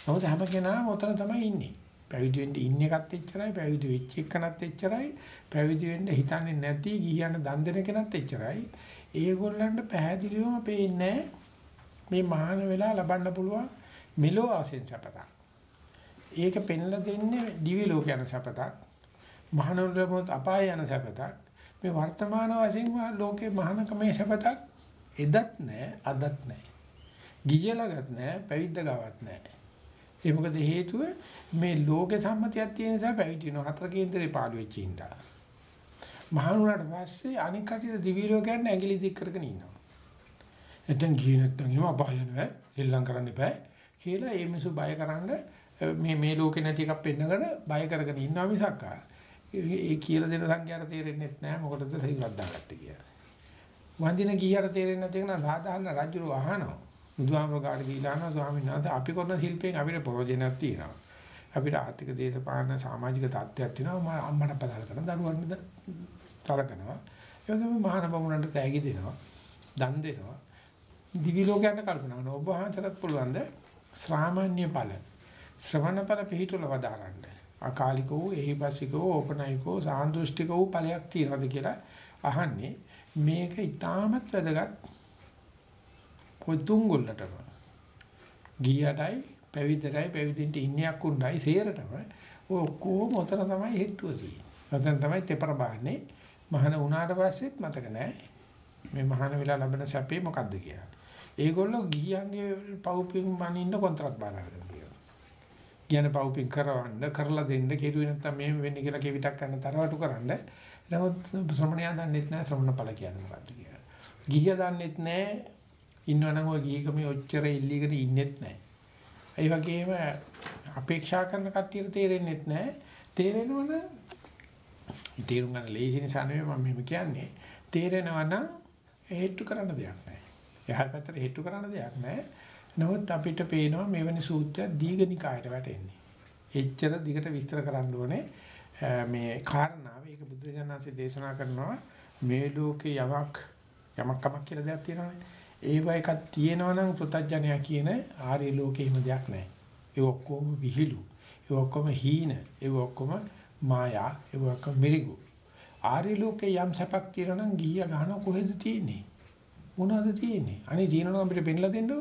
නමුත් හැම කෙනාම උතන තමයි ඉන්නේ. පැවිදි වෙන්න ඉන්න එකත් එච්චරයි, පැවිදි වෙච්ච එකනත් එච්චරයි, පැවිදි වෙන්න හිතන්නේ නැති ගියන දන් දෙන කෙනත් එච්චරයි. ඒගොල්ලන්ට පැහැදිලිවම පේන්නේ මේ මහාන වෙලා ලබන්න පුළුවන් මෙලෝ ආසෙන් සපතක්. ඒක පෙන්ලා දෙන්නේ දිවි ලෝක යන සපතක්. මහානුරමොත් අපාය යන සපතක්. මේ වර්තමාන වශයෙන් ලෝකේ මහානකමේ සපතක් එදත් නැහැ, අදත් නැහැ. ගියලගත් නැහැ, පැවිද්ද ගාවත් නැහැ. ඒ මොකද හේතුව මේ ලෝක සම්මතියක් තියෙන නිසා පැවිදි වෙනවා හතර කේන්දරේ පාළු වෙච්ච ඉඳා. මහානුරට පස්සේ අනික් කටියට දිවි ලෝකයන් ඇඟිලි දික් කරගෙන ඉන්නවා. නැත්නම් ගියේ නැත්නම් එහෙම අපාය නෑ හෙල්ලම් කරන්න එපා කියලා ඒ මිනිස්සු බය කරන්න මේ මේ ලෝකේ නැති එකක් පෙන්නගෙන බය කරගෙන ඉන්නවා මිසක් ඒ කියලා දෙන සංඛ්‍යාර තේරෙන්නේ නැහැ මොකටද සිල්වත් දාගත්තේ කියලා. වන්දින ගියර තේරෙන්නේ නැති එක නම් සාධාරණ රජුරු අහනවා. බුදුහාමර කාට ගිහිලා අහනවා ස්වාමීන් වහන්සේ අපි කරන ශිල්පයෙන් අපිට ප්‍රයෝජනයක් තියෙනවා. අපිට ආර්ථික දේශපාලන සමාජික තත්ත්වයක් තියෙනවා. මම අම්මට පදල් කරන දරුවන්ට සලකනවා. ඒ වගේම මහාන බමුණන්ට තෑගි දෙනවා. දන් දෙනවා. දිවි ලෝකයන්ට කල්පනා කරනවා. ඔබ වහන්සේටත් පුළුවන් ද ශ්‍රාමණ්‍ය ඵල ශ්‍රවණ ඵල පිහිටුල වදාරන්න. අකාලිකෝ, එහිපසිකෝ, ඕපනයිකෝ, සාන්දෘෂ්ටිකෝ ඵලයක් තියනවාද කියලා අහන්නේ. මේක ඊටාමත් වැදගත් පොතුංගොල්ලටම. ගියටයි පැවිද්දටයි පැවිදින්ට ඉන්නයක් උණ්ඩයි සේරටම ඔය ඔක්කොම උතන තමයි හෙට්ටුව තියෙන්නේ. උතන තමයි තෙපර බාන්නේ. මහාන වුණාට පස්සෙත් මතක නැහැ. මේ මහාන වෙලා ලැබෙන සැපේ මොකද්ද කියලා. ඒගොල්ලෝ ගියන්ගේ පවුපින් මනින්න කොන්ත්‍රාත් බාර අරගෙන තියෙනවා. කියන පවුපින් කරවන්න කරලා දෙන්න කෙරුවේ නැත්තම් මෙහෙම වෙන්නේ කියලා කෙවිතක් කරන්න තරවටු කරන්න. නමුත් ශ්‍රමණයා දන්නෙත් නැහැ ශ්‍රමණ ඵල කියන්නේ මොකද්ද කියලා. ගිහිය දන්නෙත් නැහැ ඉන්නවනම් ඔය ගිහිකමේ ඔච්චර ඉල්ලීගෙන ඉන්නෙත් නැහැ. ඒ වගේම අපේක්ෂා කරන කට්ටියට තේරෙන්නෙත් නැහැ. තේරෙනවනම් තේරුම් ගන්න ලේසි නිසා නෙවෙයි මම මෙහෙම කියන්නේ. තේරෙනවනම් හේතු කරන්න දෙයක් නැහැ. එහා පැත්තට හේතු කරන්න දෙයක් නැහැ. නමුත් අපිට පේනවා මෙවැනි සූත්‍රය දීඝනිකායට වැටෙන්නේ. එච්චර දිගට විස්තර කරන්න ඕනේ මේ කාරණාව. ඒක බුදුරජාණන්සේ දේශනා කරනවා මේ ලෝකේ යමක් යමක් කමක් කියලා දෙයක් තියෙනවානේ. ඒව එකක් තියෙනවා නම් පුතඥයා කියන ආර්ය ලෝකේ හිම දෙයක් නැහැ. ඒ ඔක්කොම විහිළු. ඒ ඔක්කොම හීන. ඒ ඔක්කොම මායා. ඒ ඔක්කොම මිරිගු. ආර්ය ලෝකේ යම් සැපක් තියෙනවා නම් ගිහිය ගහන කොහෙද තියෙන්නේ? මොනවද තියෙන්නේ? අනේ තියෙනවා අපිට පෙන්ලා දෙන්නකො.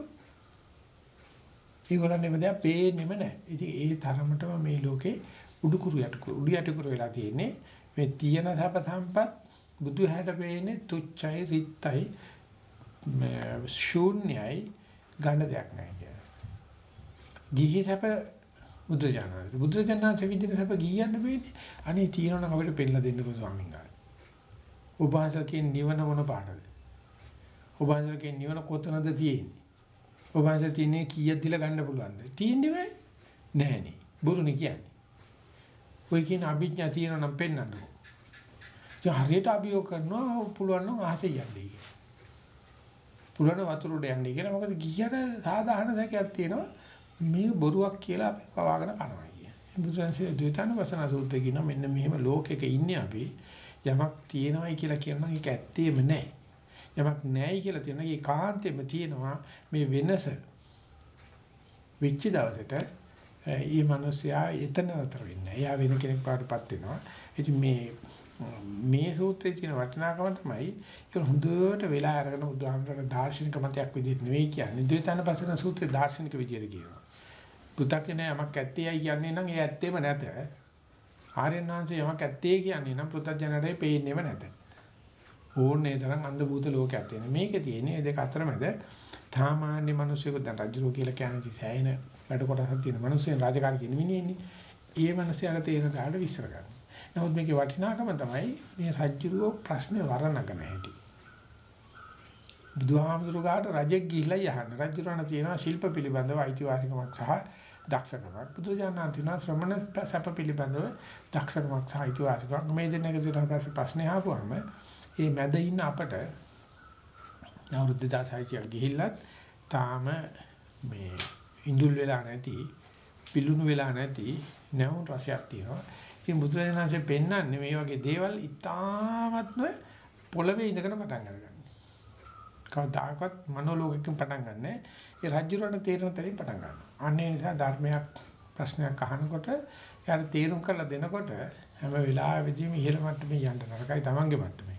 ඒගොල්ලන් මේ දෙයක් පේන්නෙම නැහැ. ඉතින් ඒ තරමටම මේ ලෝකේ උඩුකුරු යටකුරු උඩු යටකුරු වෙලා තියෙන්නේ. මේ තියෙන සැප සම්පත් බුදු හැට පේන්නේ තුච්චයි රිත්යි ශූන්‍යයි ගන්න දෙයක් නැහැ කියලා. ගිහි සැප බුදුජානක බුදුජානක විදිහට සැප ගියන්න බෑනේ. අනේ තියෙනවනම් අපිට පෙන්නලා දෙන්නකෝ ස්වාමීන් වහන්සේ. උපාසකෙන් නිවන මොන පාටද? උපාසකෙන් නිවන කොතනද තියෙන්නේ? උපාසක තියෙන්නේ කීයක් දිලා ගන්න පුළුවන්ද? තියෙන්නේ බෑ. නෑනේ. බුරුනි කියන්නේ. ඔය කියන අභිඥා තියෙනවනම් පෙන්වන්නකෝ. ඒ හරියට අභියෝග කරනවා පුළුවන් නම් ආසෙ යන්නේ. පුළුවන් වතුර උඩ යන්නේ කියලා. මොකද ගියට සාධාරණ සැකයක් තියෙනවා. මේ බොරුවක් කියලා අපි පවාගෙන කනවා කිය. බුදුන්සේ ද්විතන වසන සූත්‍රය කියන මෙන්න මෙහෙම ලෝකෙක ඉන්නේ අපි යමක් තියෙනවයි කියලා කියනවා ඒක ඇත්තේම නැහැ. යමක් නැහැයි කියලා තියෙනවා ඒ කාන්තෙම තියෙනවා මේ වෙනස. විච්ච දවසට ඒ මිනිසයා එතන නතර වෙන්නේ. එයා වෙන කෙනෙක් පාටපත් වෙනවා. ඉතින් මේ මේ සූත්‍රයේ තියෙන වටිනාකම තමයි ඒක හොඳට වෙලා අරගෙන බුදුහාමරට දාර්ශනික මතයක් විදිහට නෙවෙයි කියන්නේ. ද්වේතන පසන සූත්‍රයේ දාර්ශනික විදිහට කියනවා. පෘථග්ජන යමක් ඇත්තේයි කියන්නේ නම් ඒ ඇත්තේම නැත. ආර්යනාංශ යමක් ඇත්තේ කියන්නේ නම් පෘථග්ජනටයි පේන්නේම නැත. ඕනේ තරම් අන්ධ භූත ලෝකයක් තියෙන. මේකේ තියෙන්නේ දෙක අතරමැද සාමාන්‍ය මිනිස්සුෙකු දැන් රජුරෝ කියලා කියන්නේ සෑහෙන වැඩ කොටසක් තියෙන මිනිස්සුන් රාජකාරී තියෙන මිනිහෙන්නේ. ඒ මිනිස්යාට තේරෙන දාඩ විශ්සර ගන්න. නමුත් මේකේ වටිනාකම තමයි මේ රජුරෝ ප්‍රශ්නේ වරණගෙන හැටි. බුදුහාමුදුරු ගාට රජෙක් ගිහිල්ලා යහන්න. රජුරණ තියෙනවා ශිල්ප පිළිබඳව අයිතිවාසිකමක් සහ දක්ෂකමක්. බුදුජානනාන් තියෙනවා ශ්‍රමණ සැප පිළිබඳව දක්ෂකමක් සහ අයිතිවාසිකමක්. මේ දෙන්නක තියෙන ප්‍රශ්නේ ආපුවම මේ මැද ඉන්න අපට අවුරුදු 2600 ගිහිල්ලත් තාම මේ ඉඳුල් වෙලා නැති පිලුණු වෙලා නැති නැවුම් රසයක් තියෙනවා. ඉතින් බුදුරජාණන්සේ පෙන්වන්නේ මේ වගේ දේවල් ඉතාමත්ම පොළවේ ඉඳගෙන පටන් ගන්නවා. කවදාකවත් මනෝලෝකයෙන් පටන් ගන්නෑ. ඒ රජුරණ තේරෙන තැනින් පටන් ගන්නවා. අනේ නිසා ධර්මයක් ප්‍රශ්නයක් අහනකොට යාට තේරුම් කරලා දෙනකොට හැම වෙලාවෙදීම ඉහළ මට්ටමේ යන්න නරකයි තමන්ගේ මට්ටමේ.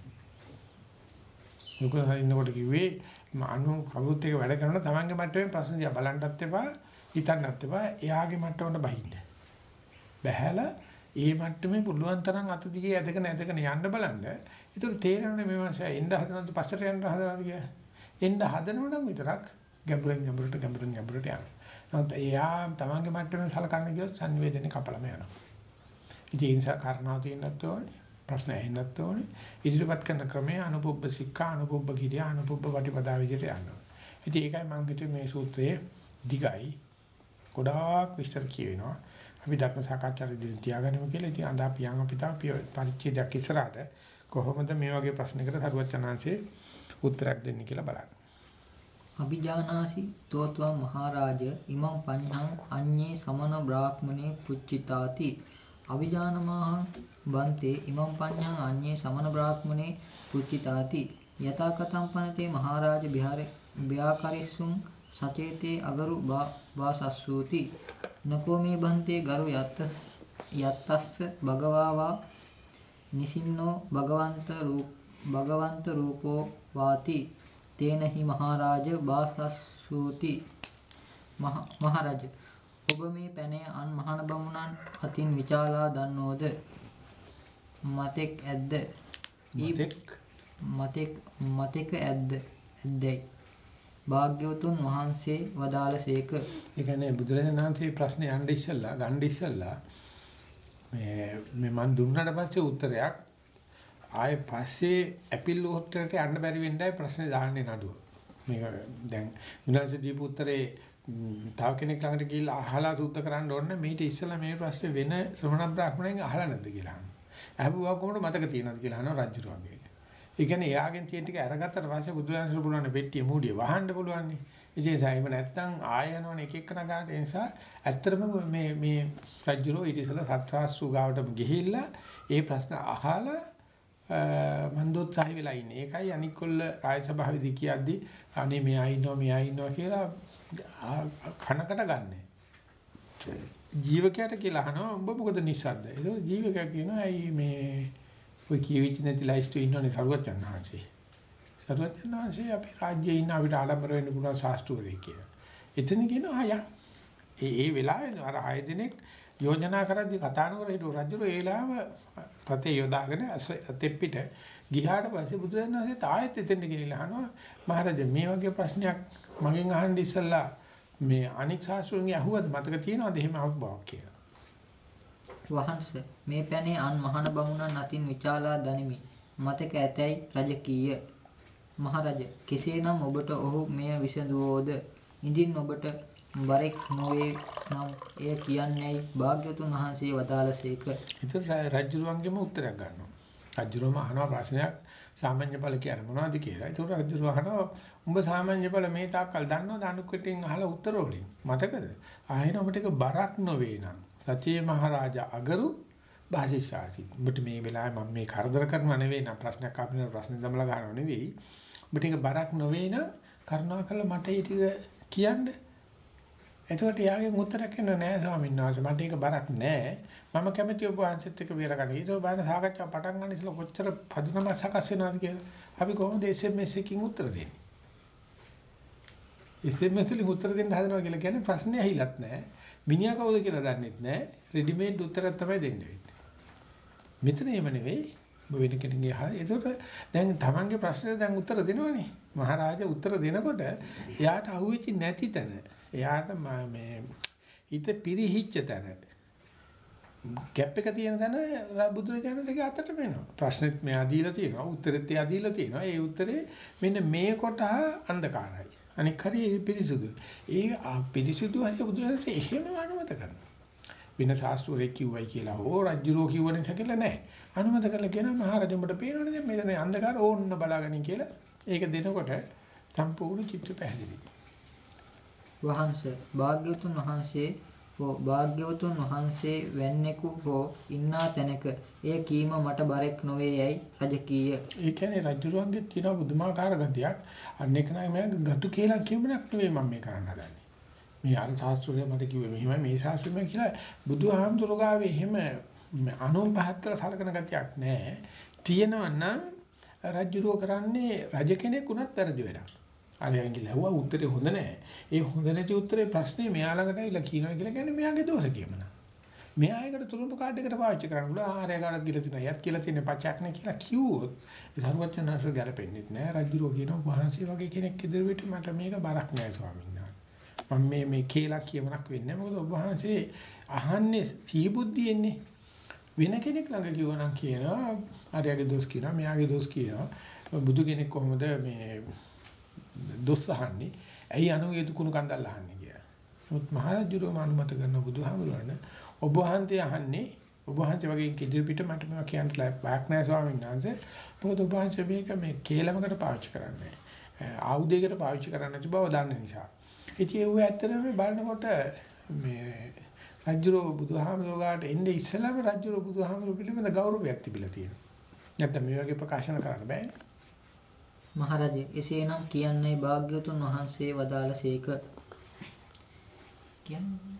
ලොකු ඉන්නකොට කිව්වේ අනු කවුරුත් එක වැඩ කරන තමන්ගේ මට්ටමේ ප්‍රශ්න දිහා බලන්නත් එපා හිතන්නත් එපා එයාගේ මට්ටමට බහින්න. බහැලා ඒ මට්ටමේ පුළුවන් තරම් අත දිගේ ඇදගෙන ඇදගෙන යන්න බලන්න. ඒතර තේරෙන්නේ මේ මාසය එන්න හදනවද පස්සට යන්න හදනවද කියලා. එන්න හදනව නම් විතරක් ගැඹුරින් ගැඹුරට ගැඹුරින් ගැඹුරට යනවා. නමුත් එයා තමන්ගේ මට්ටමේ සලකන්න ගියොත් සංවේදනය කපලම යනවා. ඉතින් ඒ නිසා කරුණාව තියෙන්නත් ඕනේ. ප්‍රශ්න ඇහෙන්නත් ඕනේ. ඉදිරිපත් කරන ක්‍රමය අනුපොබ්බ සික්ඛා අනුපොබ්බ කිරියා අනුපොබ්බ වටිපදා විදිහට යනවා. ඉතින් ඒකයි මම හිතුවේ මේ සූත්‍රයේ දිගයි ගොඩාක් විස්තර කියවෙනවා. අපි ධර්ම සාකච්ඡාවේදී තියාගන්නම කියලා. ඉතින් අද අපි යම් අපිට පරිච්ඡේදයක් ඉස්සරහට කොහොමද මේ වගේ ප්‍රශ්නයකට සරුවචනාංශේ උත්තරයක් දෙන්නේ කියලා බලන්න. අභිජානාසි තෝත්වම් මහරජ ඉමං පඤ්ඤං අඤ්ඤේ සමන බ්‍රාහ්මනේ පුච්චිතාති අවිජානමාහං බන්තේ ඉමම් පඤ්ඤං අඤ්ඤේ සමන බ්‍රාහ්මනේ පුච්චිතාති යතා කතම් පනතේ මහරජ විහාර ව්‍යාකරිස්සුම් සචේතේ අගරු වාසස්සූති නකෝ මේ බන්තේ ගරු යත්ත යත්තස්ස භගවාවා නිසින්නෝ භගවන්ත රූප භගවන්ත රූපෝ වාති. තේනහි මහරජ වාසස්සූති මහරජ. ඔබ මේ පැනේ අන් මහන බමුණන් අතින් විචාලා දන්නෝද? මතෙක් ඇද්ද? මතෙක්? මතෙක් මතෙක ඇද්ද? ඇද්දයි භාග්‍යවතුන් වහන්සේ වදාළසේක ඒ කියන්නේ බුදුරජාණන් වහන්සේ ප්‍රශ්නේ අහන්න ඉස්සෙල්ලා ගන්න ඉස්සෙල්ලා මේ මේ මන් දුන්නාට පස්සේ උත්තරයක් ආයේ පස්සේ ඇපිල් උත්තරයට යන්න බැරි වෙන්නයි ප්‍රශ්නේ දාන්නේ නඩුව. මේක දැන් විනාශ දීපු උත්තරේ තව කෙනෙක් ළඟට ගිහිල්ලා අහලා සුද්ධ කරන්න ඕනේ මේිට ඉස්සෙල්ලා මේ ප්‍රශ්නේ වෙන ශ්‍රමණ බ්‍රාහ්මණයෙන් අහලා නැද්ද කියලා අහනවා. අහපුවා කොහොමද මතක තියෙනවද කියලා අහනවා රජු වගේ. ඒ කියන්නේ එයාගෙන් තියෙන ටික අරගත්තට පස්සේ බුදුරජාණන් පුළුවන් පෙට්ටිය මූඩිය වහන්න පුළුවන්. ඉතින් සයිම නැත්තම් ආය යනවනේ එක එක නගාට ඒ නිසා ඇත්තටම මේ මේ රජුරෝ ඊට ඉස්සෙල්ලා සත්‍යාස්සු ගාවට ගිහිල්ලා ඒ ප්‍රශ්න අහලා මන්දෝත්සාහි වෙලා ඉන්නේ. ඒකයි අනික් කොල්ල ආය සභාවේදී කියද්දි අනේ මෙයා ඉන්නවා මෙයා ඉන්නවා කියලා කනකට ගන්නෑ. ජීවකයාට කියලා අහනවා උඹ මොකද නිස්සද්ද? ඒක ජීවකයා කියනවා ඇයි මේ ඔය කියවිච්ච නැති ලයිස්ට් ඉන්නෝනේ සරුවචන් ආංශේ. සරුවචන් ආංශේ අපි රාජ්‍යයේ ඉන්න අපිට ආඩම්බර වෙන්න පුළුවන් ශාස්ත්‍රවරේ කියලා. එතන කියනවා අය ඒ ඒ වෙලාවේ අර හය දිනක් යෝජනා කරද්දි කතා නොකර හිටු රජුර ඒ වෙලාවම රතේ යොදාගෙන අතෙප්පිට ගිහාට පස්සේ බුදුරජාණන් වහන්සේ තායෙත් එතෙන්ට ගෙනිලා අහනවා මහරජා මේ වගේ ප්‍රශ්නයක් මගෙන් අහන්න ඉස්සෙල්ලා මේ අනික් ශාස්ත්‍රඥය අහුවද මතක තියෙනවද එහෙම අහුවක් කියලා. වහන්ස මේ පැනේ අන් මහන බමුණන් අතින් විචාලා දනිමි. මතක ඇතැයි රජ කීය. මහරජ කෙසේනම් ඔබට ඔහු මෙය විසඳුවෝද? ඉදින් ඔබට බරෙක් නොවේ නම් එය කියන්නේයි භාග්‍යතුන් වහන්සේ වදාළසේක. ඉතින් රජුරුවන්ගෙම උත්තරයක් ගන්නවා. රජුරුවම අහනවා ප්‍රශ්නයක් සාමාන්‍ය ඵල කියන්නේ මොනවද කියලා. ඒතකොට රජුරුව අහනවා උඹ සාමාන්‍ය ඵල මේ තාක්කල් දන්නවද අනුකටින් අහලා උත්තර වලින්? මතකද? ආයෙන ඔබට එක බරක් නොවේ නම් සතියේ මහරජා අගරු භාෂිෂාසි. ඔබට මේ වෙලාවේ මම මේ කරදර කරනව නෙවෙයි නම් ප්‍රශ්නයක් අපින ප්‍රශ්න දමලා ගන්නව නෙවෙයි. ඔබට එක බරක් නොවේ නම් කරුණාකරලා මට ඒ ටික කියන්න. එතකොට යාගෙන් උත්තරයක් එන්න නෑ ස්වාමීන් වහන්සේ. මට ඒක බරක් නෑ. මම කැමති ඔබ වහන්සේත් එක්ක බේර ගන්න. ඒක බලන්න සාකච්ඡාව පටන් ගන්න ඉස්සෙල්ලා කොච්චර පදුනමක් සකස් වෙනවද කියලා. අපි කොහොමද SMS එකකින් උත්තර දෙන්නේ? SMS වලින් උත්තර දෙන්න හදනවා කියලා කියන්නේ ප්‍රශ්නේ ඇහිලත් නෑ. මිනිහා කවුද කියලා දන්නෙත් නෑ. රෙඩිමේඩ් උත්තරයක් තමයි දෙන්න වෙන්නේ. මෙතන එහෙම නෙවෙයි. ඔබ වෙන කෙනෙක්ගේ අහලා ඒකට දැන් තමන්ගේ ප්‍රශ්නෙට දැන් උත්තර දෙනවනේ. මහරජා උත්තර දෙනකොට එයාට අහුවෙච්ච නැති තැන. එයාට මේ හිත පිරිහිච්ච තැන. ගැප් එක තියෙන තැන බුදුරජාණන්ගේ අතට වෙනවා. ප්‍රශ්නෙත් මෙයා දීලා තියෙනවා. උත්තරෙත් එයා දීලා තියෙනවා. ඒ උත්තරේ මෙන්න මේ කොට අන්ධකාරයි. අනික හරිය පිරිසුදු. ඒ පිරිසුදු හරිය බුදුරජාණන් එහෙම අනුමත කරනවා. වෙන ශාස්ත්‍රෝරේ කිව්වයි කියලා හෝ රජුරෝ කිව්වනේ කියලා නැහැ. අනුමත කරලා කියනවා මහරජුඹට පේනවනේ දැන් මෙතන අන්ධකාර ඕන්න බලාගනින් කියලා. ඒක දෙනකොට සම්පූර්ණ චිත්‍ර පැහැදිලි. වහන්සේ භාග්‍යවතුන් වහන්සේ හෝ භාග්‍යවතුන් වහන්සේ වැන්නෙකු හෝ ඉන්නා තැනක එය කීම මට බරෙක් නොවේ යයි රජ කීය. ඒ කියන්නේ රජුරුවන්ගේ තියෙන බුදුමාකාර ගතියක්. අන්න එක නයි මම ගතු කියලා කියමුණක් නෙවෙයි මම මේ කරන්න හදන්නේ. මේ අර ශාස්ත්‍රය මට කිව්වේ මෙහෙමයි මේ ශාස්ත්‍රය කියලා බුදුහාමුදුරු ගාවේ එහෙම අනුන් පහත්තර සලකන ගතියක් නැහැ. තියෙනවා නම් රජුරුව කරන්නේ රජ කෙනෙක් උනත් වැරදි වැඩක්. අරයන් ගිහලා හුවා උත්තරේ හොඳ නැහැ. ඒ හොඳ නැති උත්තරේ ප්‍රශ්නේ මෙයා ළඟට ඇවිල්ලා කියනවා කියලා කියන්නේ මෙයාගේ දෝෂ කියමන. මෙයා ඒකට තුරුම්ප කාඩ් එකට පාවිච්චි කරන්න බුණා ආරය ගානක් දීලා තිනා යත් කියලා තියෙන පචක් නේ කියලා කිව්වොත් ඒ සරුවචනහස ගැලපෙන්නේ නැහැ. රජුරෝ කියනවා වහන්සේ වගේ කෙනෙක් ඉදිරියට මට මේක බරක් නැහැ ස්වාමීන් වහන්සේ. මම මේ මේ කියලා කියමනක් වෙන්නේ මොකද ඔබ වහන්සේ අහන්නේ සීබුද්ධියෙන්නේ වෙන කෙනෙක් ළඟ කිව්වනම් කියනවා ආර්යගේ දොස් කියනවා මෙයාගේ දොස් කියනවා බුදු කෙනෙක් කොහොමද මේ දොස් අහන්නේ ඇයි අනුගේ දුකුණු කන්දල් අහන්නේ කියලා. නමුත් මහරජුරෝ අනුමත කරන බුදුහාමුදුරන ඔබ වහන්සේ අහන්නේ ඔබ වහන්සේ වගේ කිදිරි පිට මට මේවා කියන්න බයක් නැහැ ස්වාමීන් වහන්සේ. මොකද ඔබ වහන්සේ මේක මේ කේලමකට පාවිච්චි කරන්නේ. ආයුධයකට පාවිච්චි කරන්න නැති බව දන්න නිසා. ඉතින් ඒව ඇත්තටම බලනකොට මේ රජුරෝ බුදුහාමුදුරුවෝ ගාට එන්නේ ඉස්සෙල්ලාම රජුරෝ බුදුහාමුදුරුවෝ පිළිබඳ ගෞරවයක් තිබිලා තියෙනවා. නැත්නම් මේ වගේ ප්‍රකාශන කරන්න බෑනේ. මහරජ එසේනම් කියන්නේ භාග්‍යවතුන් වහන්සේ වදාළසේක. කියන්නේ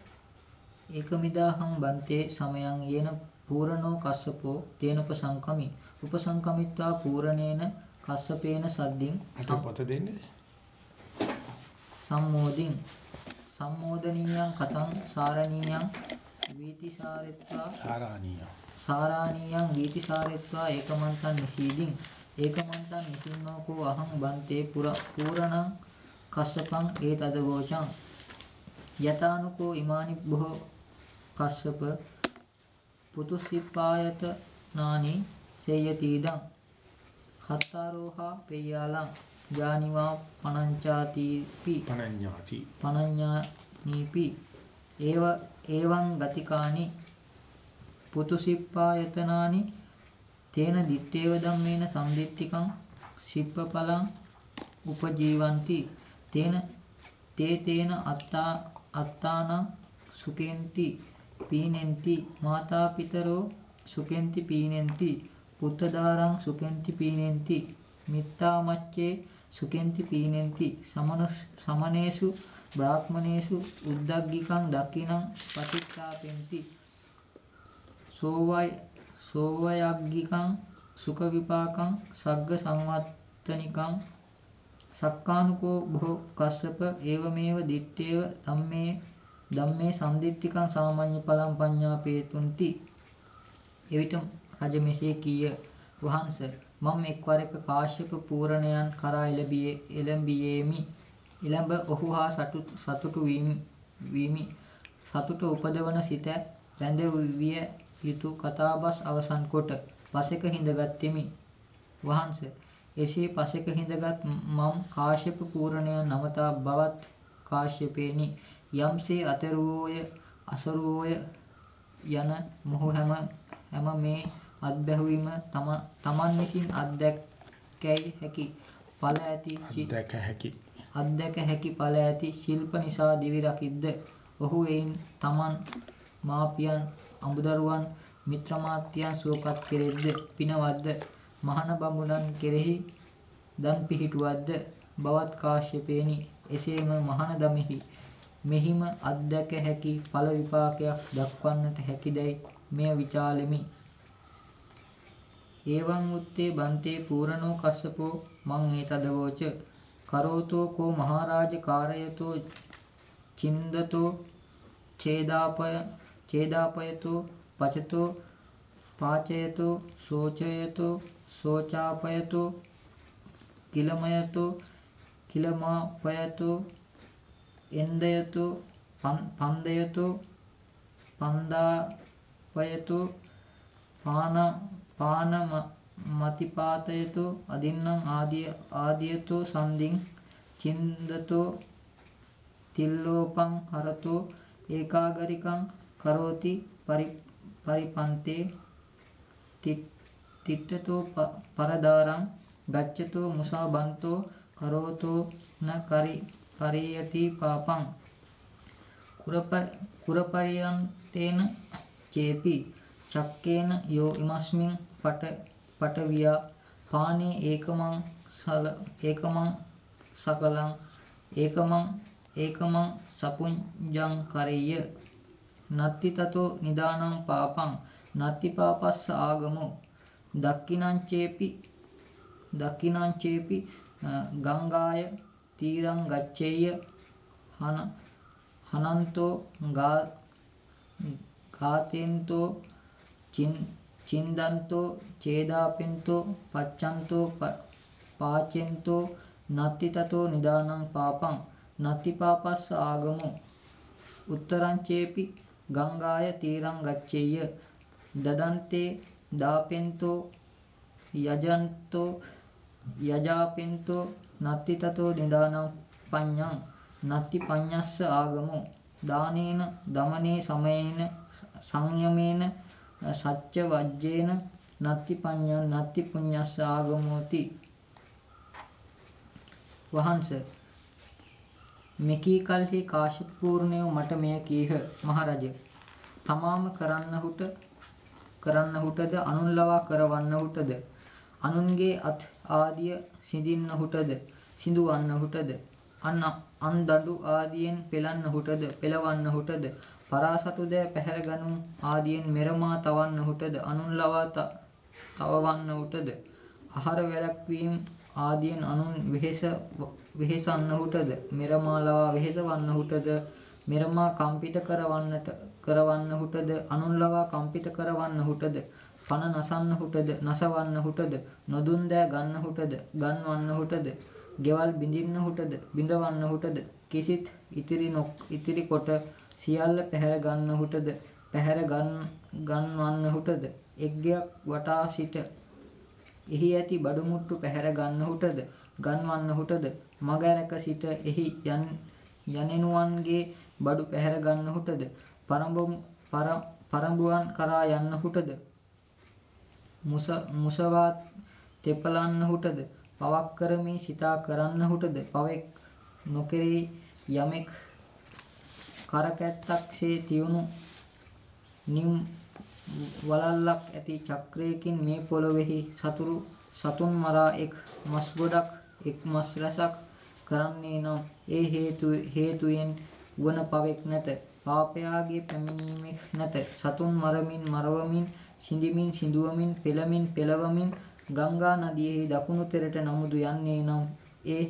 ඒකමිදාහං බන්තේ සමයං යේන පූර්ණෝ කස්සපෝ තේන උපසංකමි. උපසංකමිත්වා පූර්ණේන කස්සපේන සද්දින් පොත දෙන්නේ. සම්මෝදින් සම්මෝදනීයං කතං සාරණීයං වීතිසාරෙත්වා සාරාණීය. සාරාණීයං වීතිසාරෙත්වා ඒකමන්තං නිසීදින් ඒකමන්තං නිසින්නෝකෝ අහං බන්තේ පුර පූරණං කස්සපං ඒතද වෝචං. යතානුකෝ ඉමානි බොහෝ කස්සප පුතුසිපායත නානි සේයතිදං. හත්තාරෝහා පෙය්‍යාලං ජානිවා පනංචාතිපි. පණඤ්ඤාති. පනඤ්ඤානීපි. ඒව ඒවං ගතිකානි. පුතුසිප්පායතනානි තේන දිත්තේව ධම්මේන සම්දිත්තිකං සිප්පපලං උපජීවಂತಿ තේන තේ තේන අත්තා අත්තානං සුකෙන්ති පීනෙන්ති මාතා පිතරෝ සුකෙන්ති පීනෙන්ති පුත්තදාරං සුකෙන්ති පීනෙන්ති මිත්තා මච්චේ සුකෙන්ති පීනෙන්ති සමනස් සමනේසු බ්‍රාහ්මනේසු උද්දග්ගිකං දක්ඛිනං පටිච්චාපෙන්ති සෝවයි සෝවයග්ගිකං සුඛ විපාකං සග්ග සංවත්තනිකං සක්කානුකෝ භෝ කස්සප ඒවමේව දිත්තේව ධම්මේ ධම්මේ සම්දිත්තිකං සාමාන්‍ය පලම් පඤ්ඤාපේතුන්ති. එවිට රජ මෙසේ කීය. වහන්ස මම එක්වර එක කාශ්‍යප පූර්ණයන් කරා එළඹියේ එළඹියේමි. එළඹ ඔහු හා සතුටු වීමි. සතුට උපදවන සිත රැඳ විය යුතු කතාබස් අවසන් කොට පසෙක හිඳගත්ෙමි වහන්ස එසේ පසෙක හිඳගත් මම් කාශ්‍යප පූර්ණයන් නමතා බවත් කාශ්‍යපේනි. යම්සේ අතරුවෝය අසරුවෝය යන මොහු හැම හැම මේ අත්බැහුවීම තමන් විසින් අත්දැකැයි හැකි ඵල ඇති දැක හැකි. අත්දැක හැකි ඵල ඇති ශිල්ප නිසා දිවි රකිද්ද. ඔහු එයින් තමන් මාපියන් අමුදරුවන් මිත්‍රමාත්‍යයන් සුවපත් කෙරෙද්ද පිනවද්ද? මහන බඹුණන් කෙරෙහි දන් පිහිටුවද්ද? බවත් කාශ්‍යපේනි. එසේම මහන දමෙහි මෙහිම අත්දැක හැකි ඵල විපාකයක් දක්වන්නට හැකිදැයි මෙය විචාලෙමි. ඒවං උත්තේ බන්තේ පූරණෝ කස්සපෝ මං ඒතදවෝච කරෝතෝ කෝ මහරජ කාරයතෝ චින්දතෝ ඡේදාපය ඡේදාපයතෝ පචතෝ පාචයතෝ සෝචයතෝ සෝචාපයතෝ කිලමයතෝ කිලමාපයතෝ එන්දයතෝ පන්දයතෝ පන්දාපයතෝ පාන පාන මතිපාතයතෝ අදින්නම් ආදිය ආදියතෝ සන්දින් චින්දතෝ තිල්ලෝපං හරතෝ ඒකාගරිකං කරෝති පරිපන්තේ තිට්ඨතෝ පරදාරං ගච්ඡතෝ මුසාබන්තෝ කරෝතෝ න කරි පරියති පාපං. කුරපරියන්තේන චේපි චක්කේන යෝ ඉමස්මින් පට පටවියා පානේ ඒකමං සල ඒකමං සකලං ඒකමං ඒකමං සපුඤ්ජං කරෙය්‍ය නත්ති තතෝ නිදානං පාපං නත්ති පාපස්ස ආගමෝ. දක්ඛිනං චේපි දක්ඛිනං චේපි ගංගාය තීරං ගච්ඡේය හන හනන්තෝ ගා ඝාතෙන්තෝ චින් චින්දන්තෝ ඡේදාපෙන්තෝ පච්ඡන්තෝ පාචෙන්තෝ නත්ති තතෝ නිදානං පාපං නත්ති පාපස්ස ආගමෝ. උත්තරං චේපි ගංගාය තීරං ගච්ඡේය දදන්තේ දාපෙන්තෝ යජන්තෝ යජාපෙන්තෝ නත්ති තතෝ නිදානං පඤ්ඤං නත්ති පඤ්ඤස්ස ආගමෝ. දානේන දමනේ සමයේන සංයමේන සච්ච වජ්ජේන නත්ති පඤ්ඤං නත්ති පුඤ්ඤස්ස ආගමෝති. වහන්ස මෙකී කල්හි කාශ්‍යප පූර්ණයෝ මට මෙය කීහ. මහරජ තමාම කරන්නහුට කරන්නහුටද අනුන් ලවා කරවන්නහුටද අනුන්ගේ අත් ආදිය සිඳින්නහුටද සිඳුවන්නහුටද අන් අන් දඩු ආදියෙන් පෙලන්නහුටද පෙලවන්නහුටද පරාසතු දෑ පැහැරගනු ආදියෙන් මෙරමා තවන්නහුටද අනුන් ලවා තවවන්නහුටද ආහාර වැළැක්වීම ආදියෙන් අනුන් වෙහෙස වෙහෙසන්නහුටද මෙරමා ලවා වෙහෙසවන්නහුටද මෙරමා කම්පිත කරවන්නට කරවන්නහුටද අනුන් ලවා කම්පිත කරවන්නහුටද පන නසන්නහුටද නසවන්නහුටද නොදුන් දෑ ගන්නහුටද ගන්වන්නහුටද ගෙවල් බිඳින්නහුටද බිඳවන්නහුටද කිසිත් ඉතිරි නොක් ඉතිරි කොට සියල්ල පැහැර ගන්නහුටද පැහැර ගන්වන්නහුටද එක්ගයක් වටා සිට එහි ඇති බඩු මුට්ටු පැහැර ගන්නහුටද ගන්වන්නහුටද මග රැක සිට එහි යනෙනුවන්ගේ බඩු පැහැර ගන්නහුටද? පරඹුවන් කරා යන්නහුටද? මුසවා තෙපලන්නහුටද? පවක් කරමි සිතා කරන්නහුටද? පවෙක් නොකෙරී යමෙක් කරකැත්තක්සේ තියුණු නිම් වලල්ලක් ඇති චක්‍රයකින් මේ පොළොවේහි සතුරු සතුන් මරා එක් මස් ගොඩක් එක් මස් රසක් කරන්නේ නම් ඒ හේතු හේතුයෙන් වන පවෙක් නැත. පාපයාගේ පැමිණීමක් නැත. සතුන් මරමින් මරවමින් සිඳිමින් සිඳුවමින් පෙළමින් පෙළවමින් ගංගා නදියෙහි දකුණු තෙරට නමුදු යන්නේ නම් ඒ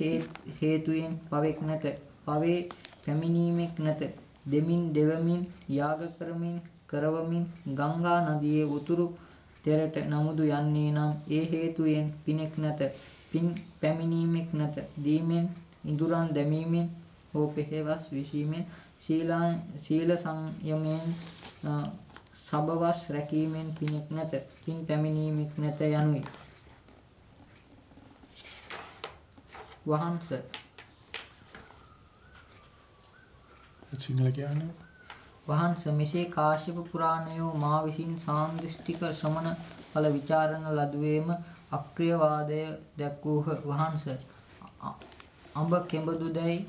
හේතුයෙන් පවෙක් නැත. පවේ පැමිණීමක් නැත. දෙමින් දෙවමින් යාග කරමින් කරවමින් ගංගා නදියේ උතුරු තෙරට නමුදු යන්නේ නම් ඒ හේතුයෙන් පිනෙක් නැත. පින් පැමිණීමක් නැත. දීමෙන් ඉඳුරන් දැමීමෙන් හෝ පෙහෙවස් විසීමෙන් සීල සංයමයෙන් සබවස් රැකීමෙන් පිනෙක් නැත පින් පැමිණීමක් නැත යනුයි. වහන්ස. සිංහල කියන්නේ? වහන්ස මෙසේ කාශ්‍යප පුරාණයෝ මා විසින් සාන්දෘෂ්ටික ශ්‍රමණ ඵල ਵਿਚාරණ ලදුවේම අක්‍රියවාදය දැක්වූහ. වහන්ස අඹ කෙඹදුදැයි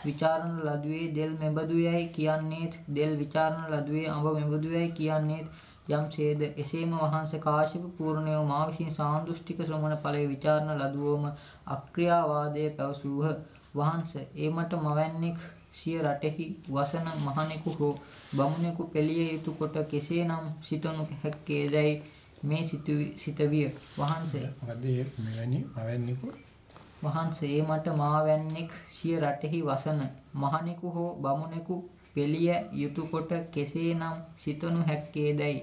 විචාරණ ලදුවේ දෙල් මෙබදුයයි කියන්නේත් දෙල් විචාරණ ලදුවේ අඹ මෙබදුයයි කියන්නේත්. යම්සේද එසේම වහන්ස කාශ්‍යප පූර්ණයෝ මා විසින් සාන්දෘෂ්ටික ශ්‍රමණ ඵලයේ විචාරණ ලදුවෝම අක්‍රියාවාදය පැවසූහ. වහන්ස ඒ මට මවන්නේක් සිය රටෙහි වසන මහණෙකු හෝ බමුණෙකු පෙළිය යුතු කොට කෙසේනම් සිතනු හැක්කේදයි මේ සිතවිය. වහන්සේ මොකද මෙවැනි මවන්නේකු වහන්සේ මට මාවැන්නෙක් සිය රටෙහි වසන මහණෙකු හෝ බමුණෙකු පෙළිය යුතු කොට කෙසේනම් සිතනු හැක්කේදයි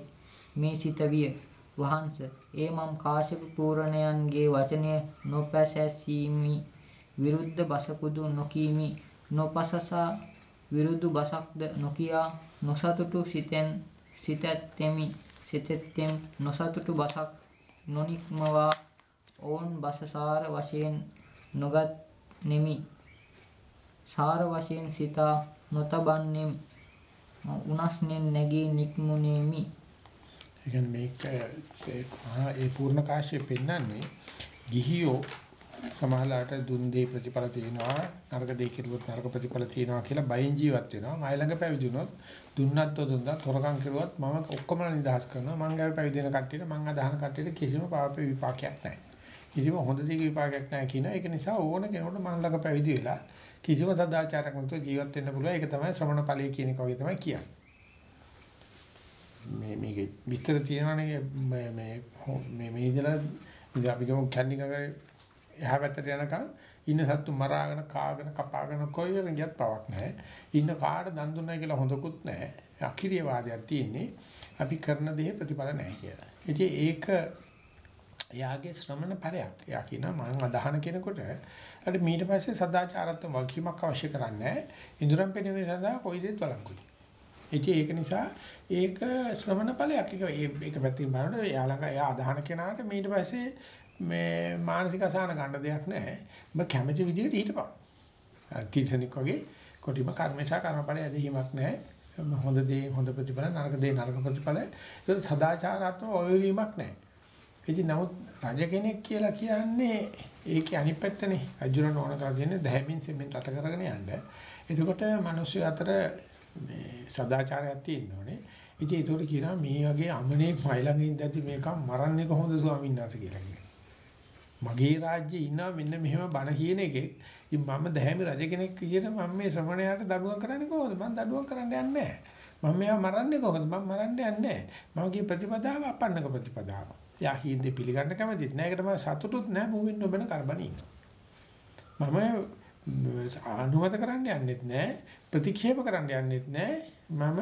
මේ සිතවිය වහන්ස ඒ මම් කාශ්‍යප පූර්ණයන්ගේ වචනය නොපැසැසීමි. විරුද්ධ බසකුදු නොකීමි. නොපසසා විරුදු බසක්ද නොකියා නොසතුටු සිතෙන් සිතැත්තෙමි. සිතෙත්තෙම් නොසතුටු බසක් නොනික්මවා ඔවුන් බසසාර වශයෙන් නොගත් නෙමි. සාර වශයෙන් සිතා නොතබන්නෙම් උනස්නෙන් නැගී නික්මුනේමි ඒ කියන්නේ මේක ඒ පූර්ණ කාශ්‍යප පෙන්නන්නේ ගිහියෝ සමහරලාට දුන් දේ ප්‍රතිඵල තියෙනවා නරක දේ කෙරුවොත් නරක ප්‍රතිඵල තියෙනවා කියලා බයෙන් ජීවත් වෙනවා. මයි ළඟ පැවිදුනොත් දුන්නත් දුන්නා තොරකම් කෙරුවත් මම ඔක්කොම නිදහස් කරනවා. මං ගාව පැවිදෙන කට්ටියට මං අදහන කට්ටියට කිසිම පාප විපාකයක් නැහැ. කිසිම හොඳ දෙයක විපාකයක් නැහැ කියන ඒක නිසා ඕන කෙනෙකුට මං ළඟ පැවිදි වෙලා කිසිම සදාචාරයක් නැතුව ජීවත් වෙන්න පුළුවන් ඒක තමයි ශ්‍රමණ ඵලයේ කියන එක වගේ තමයි කියන්නේ මේ මේකේ විස්තර තියෙනවනේ මේ මේ මේ ඉඳලා අපි ගමු කැන්ඩිගගේ එහා පැත්තට යනකම් ඉන්න සත්තු මරාගෙන කාගෙන කපාගෙන කොයිවෙන් ගියත් පවක් නැහැ. ඉන්න කාට දන් දුන්නයි කියලා හොඳකුත් නැහැ. අකිරිය වාදයක් තියෙන්නේ අපි කරන දේ ප්‍රතිඵල නැහැ කියලා. ඉතින් ඒක එයාගේ ශ්‍රමණ ඵලයක්. එයා කියනවා මම අදහන කෙනෙකුට අර ඊට පස්සේ සදාචාරත්ව වගකීමක් අවශ්‍ය කරන්නේ ඉඳුරම් පෙනීම සඳහා කොයි දෙයක් බලංගුයි. ඉතින් ඒක නිසා ඒක ශ්‍රමණ ඵලයක්. ඒක ඒක පැත්තකින් බලනකොට එයා ළඟ එයා අදහන කෙනාට ඊට පස්සේ මේ මානසික අසහන ගන්න දෙයක් නැහැ. ඔබ කැමති විදිහට හිටපන්. තීසනික වගේ කොටිම කර්මේශා කර්මඵල ඇදහිමක් නැහැ. හොඳ දේ හොඳ ප්‍රතිඵල නරක දේ නරක ප්‍රතිඵල ඒක සදාචාරාත්මක ඔයවීමක් නැහැ. ඉතින් නමුත් රජ කෙනෙක් කියලා කියන්නේ ඒකේ අනිත් පැත්තනේ. අජුරන ඕන කරලා දෙන්නේ දැහැමින් සෙමින් රට කරගෙන යන්න. එතකොට මිනිස්සු අතර මේ සදාචාරයක් තියෙන්න ඕනේ. ඉතින් ඒකට කියනවා මේ වගේ අමනේක් මයි ළඟ ඉඳද්දි මේක මරන්නේ කොහොමද ස්වාමීන් වහන්සේ කියලා කියනවා. මගේ රාජ්‍යයේ ඉන්නා මෙන්න මෙහෙම බණ කියන එකේ ඉතින් මම දැහැමි රජ කෙනෙක් විදියට මම මේ ශ්‍රමණයාට දඬුවම් කරන්නේ කොහොමද? මම දඬුවම් කරන්න යන්නේ නැහැ. මම මෙයා මරන්නේ කොහොමද? මම මරන්න යන්නේ නැහැ. මමගේ ප්‍රතිපදාව අපන්නක ප්‍රතිපදාව. යා හින්දේ පිළිගන්න කැමතිත් නැහැ. ඒකට මම සතුටුත් නැහැ. මුවින් නොබන කරබන ඉන්නවා. මම අනුමත කරන්න යන්නෙත් නැහැ. ප්‍රතික්ෂේප කරන්න යන්නෙත් නැහැ. මම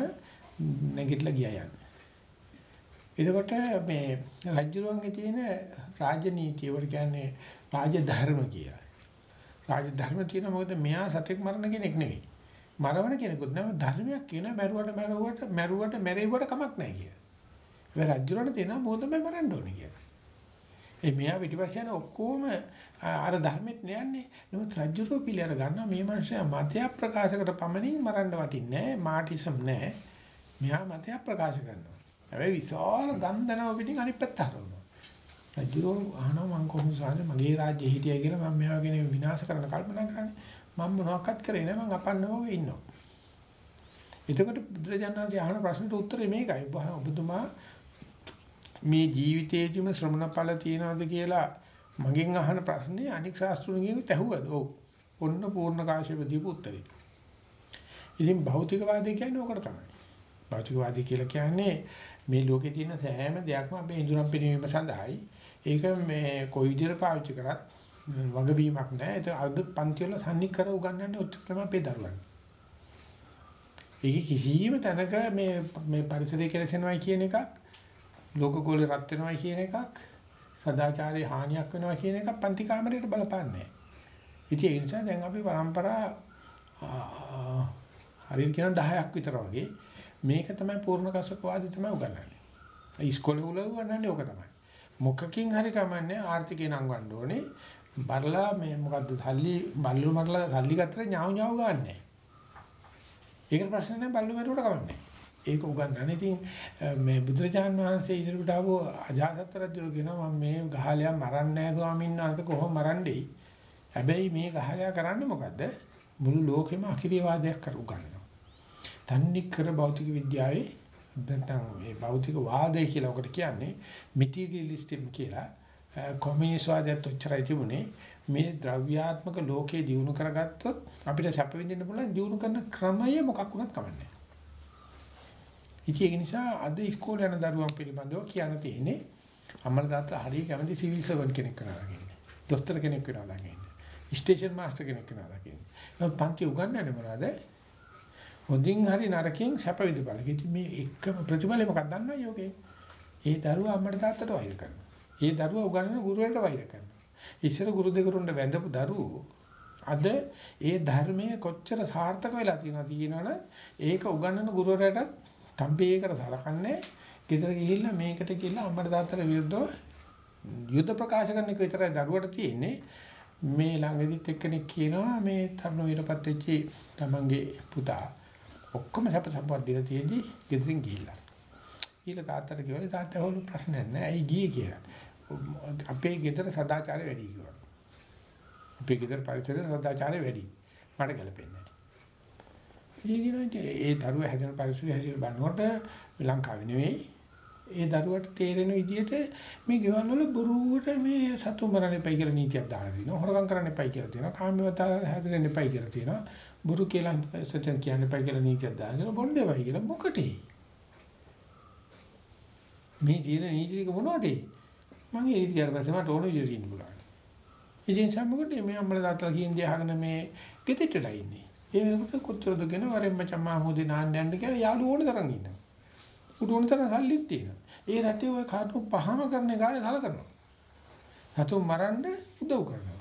නැගිටලා ගියා යන්නේ. එතකොට මේ රජුරුවන්ගේ තියෙන රාජනීතිය වල කියන්නේ රාජධර්ම කියලා. රාජධර්ම තියෙන මොකද මෙයා සතෙක් මරණ කෙනෙක් නෙවෙයි. මරවන කෙනෙකුත් නෙවෙයි ධර්මයක් කියන මරුවට මරුවට මරුවට මැරෙව්වට කමක් නැහැ කියලා. ඒ රජුරණ තියෙන මොකදම මරන්න ඕනේ කියලා. ඒ මෙයා පිටිපස්ස යන ඔක්කොම අර ධර්මෙත් නෑන්නේ. නමුත් රජුරෝ පිළිඅර ගන්නවා මේ මනුස්සයා මතයක් ප්‍රකාශකට පමණින් මරන්න වටින්නේ නෑ. මාටිසම් නෑ. මෙයා මතයක් ප්‍රකාශ කරනවා. හැබැයි විශාල ගන්ධනව පිටින් අනිත් පැත්ත හරවනවා. රජුරෝ අහනවා මං කොහොමද සාන්නේ මගේ රාජ්‍යය හිටියයි කියලා මම මෙයා ගැන විනාශ කරන්න කල්පනා කරන්නේ. මම මොනවක්වත් කරේ නෑ මං අපන්නව ඉන්නවා. එතකොට බුදුරජාණන්සේ අහන ප්‍රශ්නට උත්තරේ මේකයි. ඔබතුමා මේ ජීවිතේදීම ශ්‍රමණ ඵල තියනවාද කියලා මගෙන් අහන ප්‍රශ්නේ අනික් ශාස්ත්‍රඥයෙකු ඇහුවද? ඔව්. ඔන්න පූර්ණ කාශ්‍යප දීපු උත්තරේ. ඉතින් භෞතිකවාදී කියන්නේ ඕකට තමයි. භෞතිකවාදී කියලා කියන්නේ මේ ලෝකේ තියෙන සෑම දෙයක්ම අපේ ඉඳුරම් පිනවීම සඳහායි. ඒක මේ කොයි විදිහට පාවිච්චි කරත් වගවීමක් නැහැ. ඒක අද පන්ති වල සම්නිකර උගන්වන්නේ ඔච්චර තමයි අපේ දරුවන්. ඒක කිසියම් තැනක මේ මේ පරිසරය කෙලසෙනවයි කියන එකක් ලෝකගෝලේ රත් වෙනවයි කියන එකක් සදාචාරයේ හානියක් වෙනවා කියන එකක් පන්ති කාමරයට බලපාන්නේ නැහැ. ඉතින් ඒ නිසා දැන් අපි પરම්පරා හරියට කියන 10ක් විතර වගේ මේක තමයි පූර්ණ කසකවාදී තමයි උගන්වන්නේ. ඉස්කෝලේ උල උගන්වන්නේ ඕක තමයි. මොකකින් හරි කමන්නේ ආර්ථිකේ නංවන්න ඕනේ. බරලා මේ මොකද්ද සල්ලි බල්ලු මරලා සල්ලි ගත්තට ඥාව ඥාව ගන්නෑ. ඒකට ප්‍රශ්න නැහැ බල්ලු මරුවට කමන්නේ. ඒක උගන්වන්නේ. ඉතින් මේ බුදුරජාන් වහන්සේ ඉදිරියට ආවෝ අජාසත් රජුගේ කියනවා මම මේ ගහලයා මරන්නේ නැහැ ස්වාමීන් වහන්සේ කොහොම මරන්නේ? හැබැයි මේ ගහලයා කරන්නේ මොකද්ද? මුළු ලෝකෙම අකිරියවාදයක් කර උගන්වනවා. තන්නේ කර භෞතික විද්‍යාවේ නැත්නම් මේ භෞතික වාදය කියලා ඔකට කියන්නේ මෙටීරියලිස්ටික් කියලා කොමියුනිස්ට් වාදයට උච්චරයි තිබුණේ මේ ද්‍රව්‍යාත්මක ලෝකේ දිනු කරගත්තොත් අපිට සැප විඳින්න පුළුවන් දිනු කරන ක්‍රමය මොකක් වුණත් කමන්නේ. ඉතින් ඒ නිසා අද ඉස්කෝලේ යන දරුවන් පිළිබඳව කියන්න තියෙන්නේ අම්මලා තාත්තා හරිය කැමති සිවිල් සර්වන් කෙනෙක් වෙනවා කියන්නේ. දොස්තර කෙනෙක් වෙනවා කියන්නේ. ස්ටේෂන් මාස්ටර් කෙනෙක් වෙනවා කියන්නේ. නමුත් පන්ති උගන්වන්නේ මොනවද? හොඳින් හරි නරකින් සැප විඳපළ. ඉතින් මේ එකම ප්‍රතිඵලය මොකක්ද දන්නවද යෝගේ? ඒ දරුවා අම්මට තාත්තට වෛර කරනවා. ඒ දරුවා උගන්වන ගුරුවරට වෛර කරනවා. ඉස්සර ගුරු දෙකරුන්ට වැඳපු දරුවෝ අද ඒ ධර්මයේ කොච්චර සාර්ථක වෙලා තියෙනවද කියනවනම් ඒක උගන්වන ගුරුවරයාටත් තම්පේකට සලකන්නේ. ගෙදර ගිහිල්ලා මේකට ගිහිල්ලා අම්මට තාත්තට විරුද්ධව යුද්ධ ප්‍රකාශ කරන එක විතරයි දරුවට තියෙන්නේ. මේ ළඟදිත් එක්කෙනෙක් කියනවා මේ තරුණ විරපත් වෙච්චි තමන්ගේ පුතා ඔක්කොම සැප සම්පත් දීලා තියෙදි ගෙදරින් ගිහිල්ලා. ඊළ තාත්තට කිව්වලු තාත්තා හොලු ප්‍රශ්නයක් නෑ. ඇයි ගියේ? කියලා. අපේ ගෙදර සදාචාරය වැඩි කිව්වා. අපේ ගෙදර පරිසරයේ සදාචාරය වැඩි. මට ගැලපෙන්නේ නෑ ඒ දරුවා හැදෙන පරිසරය හැදෙන බannකොට ලංකාවේ නෙවෙයි ඒ දරුවට තේරෙන විදිහට මේ ගෙවල් වල බොරුවට මේ සතු මරණ එපයි කියලා නීතියක් දාලා දිනවා. හොරකම් කරන්න එපයි කියලා තියෙනවා. කාමීවතාව හැදෙන්න එපයි කියලා තියෙනවා. බුරු කියලා සත්‍යම් කියන්න එපයි කියලා නීතියක් දාලා දෙනවා. බොන්න එපයි කියලා මොකටේ? මේ ජීන නීතික මොනවටේ? මම ඒ ඉතිහාර පස්සේ මට ඕන විදිහට ඉන්න පුළුවන්. ඉතින් සම්මුතිය මේ අම්මලා තාත්තලා කියන දේ අහගෙන මේ ගෙදෙට්ටලා ඉන්නේ. ඒ වෙනකොට කොච්චරද ගෙන වරෙන් මචං මාහොදේ නාන්න යන්න කියලා යාළු ඕන තරම් ඉන්නවා. උඩ ඕන තරම් සල්ලිත් තියෙනවා. ඒ රටේ ඔය කාටු පහම කරන ගානේ සල කරනවා. හතු මරන්න උදව් කරනවා.